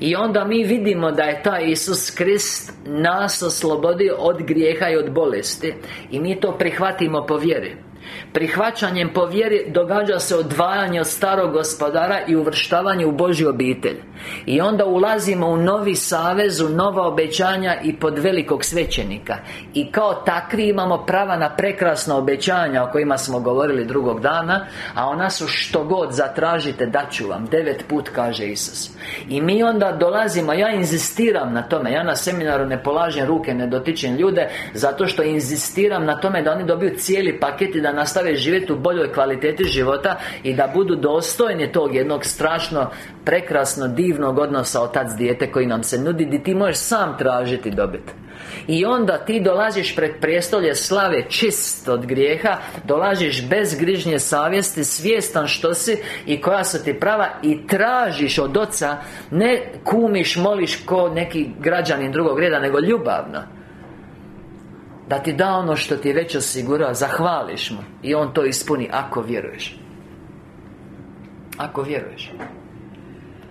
I onda mi vidimo da je taj Isus Krist Nas oslobodio od grijeha i od bolesti. I mi to prihvatimo po vjeri Prihvaćanjem po vjeri događa se odvajanje od starog gospodara i uvrštavanje u Božju obitelj. I onda ulazimo u novi savez, u nova obećanja i pod velikog svećenika. I kao takvi imamo prava na prekrasna obećanja o kojima smo govorili drugog dana A ona su što god zatražite, daću vam. Devet put kaže Isus. I mi onda dolazimo, ja inzistiram na tome. Ja na seminaru ne polažem ruke, ne dotičem ljude Zato što inzistiram na tome da oni dobiju cijeli paket i da nastave živjeti u boljoj kvaliteti života I da budu dostojni tog jednog strašno, prekrasno, divnog odnosa otac dijete koji nam se nudi Di ti možeš sam tražiti dobiti i onda ti dolaziš pred prijestolje slave čist od grijeha Dolaziš bez grižnje savjesti Svjestan što si I koja su ti prava I tražiš od oca Ne kumiš, moliš ko neki građanin drugog reda Nego ljubavno da ti da ono što ti već osigura Zahvališ mu I on to ispuni ako vjeruješ. Ako vjeruješ.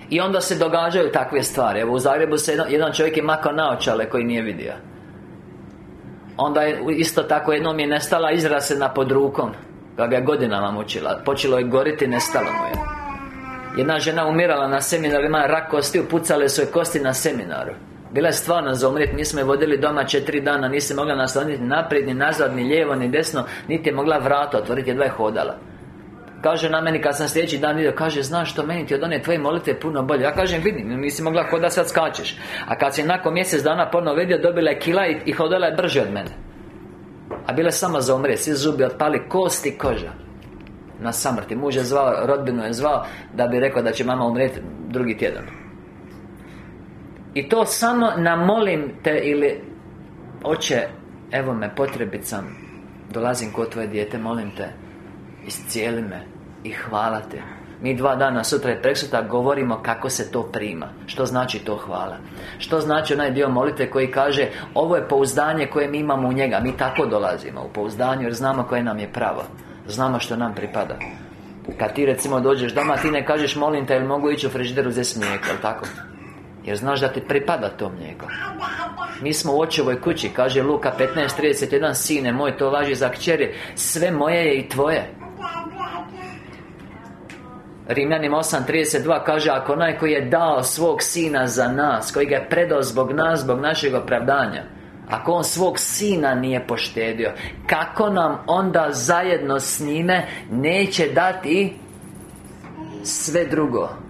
I onda se događaju takve stvari. Evo u Zagrebu se jedan, jedan čovjek je makao naočale koji nije vidio. Onda je isto tako jednom je nestala izrase na podrukom Koja ga je godinama mučila. Počelo je goriti, nestalo mu je. Jedna žena umirala na seminaru Ima rak kosti, upucale su je kosti na seminaru bila je stvarno za umrijet, mi smo je vodili doma četiri dana Nisi mogla nasloniti naprijed, ni nazad, ni lijevo, ni desno Niti je mogla vrata otvoriti, jedva je hodala. Kaže na meni kad sam sljedeći dan vidio Kaže, znaš što meni ti od one tvoje molite puno bolje. Ja kažem, vidim, nisi mogla hoda sad skačeš. A kad si nakon mjesec dana ponovo vidio Dobila je kila i, i hodala je brže od mene. A bila je sama za umrijet Svi zubi otpali, kosti koža. Na samrti. Muž je zvao, rodbinu je zvao Da bi rekao da će mama umrijeti drugi tjedan i to samo na molim te ili Oče, evo me, potrebit sam. Dolazim kod tvoje dijete, molim te Iscijeli me I hvala te. Mi dva dana, sutra i preksutra govorimo kako se to prima. Što znači to hvala? Što znači onaj dio molite koji kaže Ovo je pouzdanje koje mi imamo u njega. Mi tako dolazimo u pouzdanju jer znamo koje nam je pravo. Znamo što nam pripada. Kad ti recimo dođeš doma Ti ne kažeš molim te, ili mogu ići u frižideru uzeti mlijeko, jel tako? Jer znaš da ti pripada to mlijeko? Mi smo u očevoj kući Kaže Luka 15.31 Sine moj, to važi za kćeri. Sve moje je i tvoje. Rimljanima 8.32 kaže Ako onaj koji je dao svog sina za nas Koji ga je predao zbog nas Zbog našeg opravdanja Ako on svog sina nije poštedio Kako nam onda zajedno s njime Neće dati Sve drugo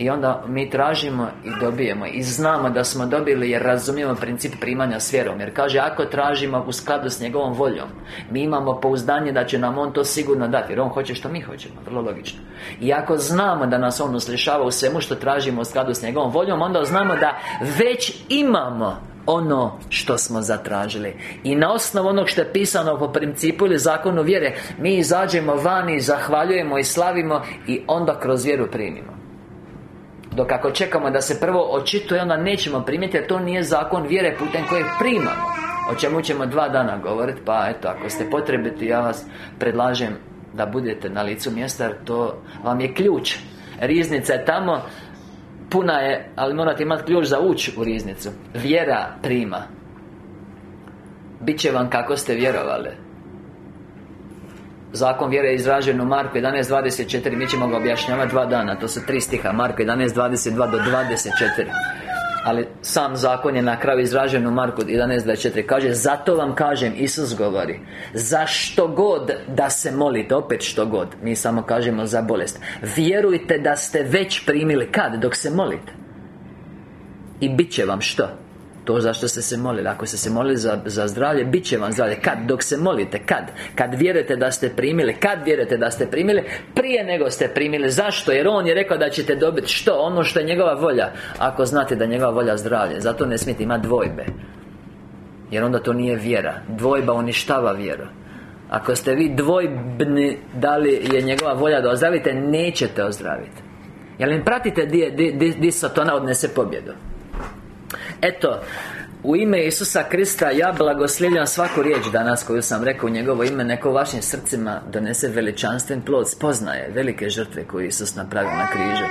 I onda mi tražimo i dobijemo. I znamo da smo dobili jer razumijemo princip primanja s vjerom. Jer kaže ako tražimo u skladu s njegovom voljom Mi imamo pouzdanje da će nam On to sigurno dati. Jer On hoće što mi hoćemo, vrlo logično. I ako znamo da nas On uslišava u svemu što tražimo u skladu s njegovom voljom Onda znamo da već imamo ono što smo zatražili. I na osnovu onog što je pisano po principu ili zakonu vjere Mi izađemo vani, zahvaljujemo i slavimo I onda kroz vjeru primimo dok ako čekamo da se prvo očituje Onda nećemo primiti Jer to nije zakon vjere putem kojeg primamo. O čemu ćemo dva dana govoriti Pa eto, ako ste potrebiti Ja vas predlažem da budete na licu mjesta Jer to vam je ključ. Riznica je tamo Puna je, ali morate imati ključ za ući u riznicu. Vjera prima. Biće vam kako ste vjerovali Zakon vjere je izražen u Marku 11.24 Mi ćemo ga objašnjavati dva dana. To su tri stiha. Marku 11.22 do 24 ali sam zakon je na kraju izražen u Marku 11.24 Kaže, zato vam kažem, Isus govori Za što god da se molite Opet što god Mi samo kažemo za bolest Vjerujte da ste već primili Kad? Dok se molite. I bit će vam što? To zašto ste se molili. Ako ste se molili za, za zdravlje, bit će vam zdravlje. Kad? Dok se molite, kad? Kad vjerujete da ste primili? Kad vjerujete da ste primili? Prije nego ste primili. Zašto? Jer On je rekao da ćete dobiti što? Ono što je njegova volja. Ako znate da je njegova volja zdravlje Zato ne smijete imati dvojbe. Jer onda to nije vjera. Dvojba uništava vjeru. Ako ste vi dvojbni Da li je njegova volja da ozdravite Nećete ozdraviti Jel im pratite di, di, di, di odnese pobjedu Eto u ime Isusa Krista ja blagoslivljam svaku riječ danas koju sam rekao u njegovo ime. Neko vašim srcima donese veličanstven plod Spoznaje velike žrtve koju Isus napravio na križu.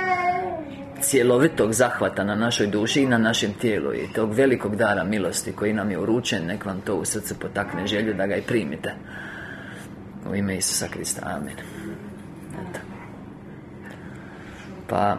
Cjelovitog zahvata na našoj duši i na našem tijelu I tog velikog dara milosti koji nam je uručen. Nek vam to u srcu potakne želju da ga i primite. U ime Isusa Krista, Amen. Pa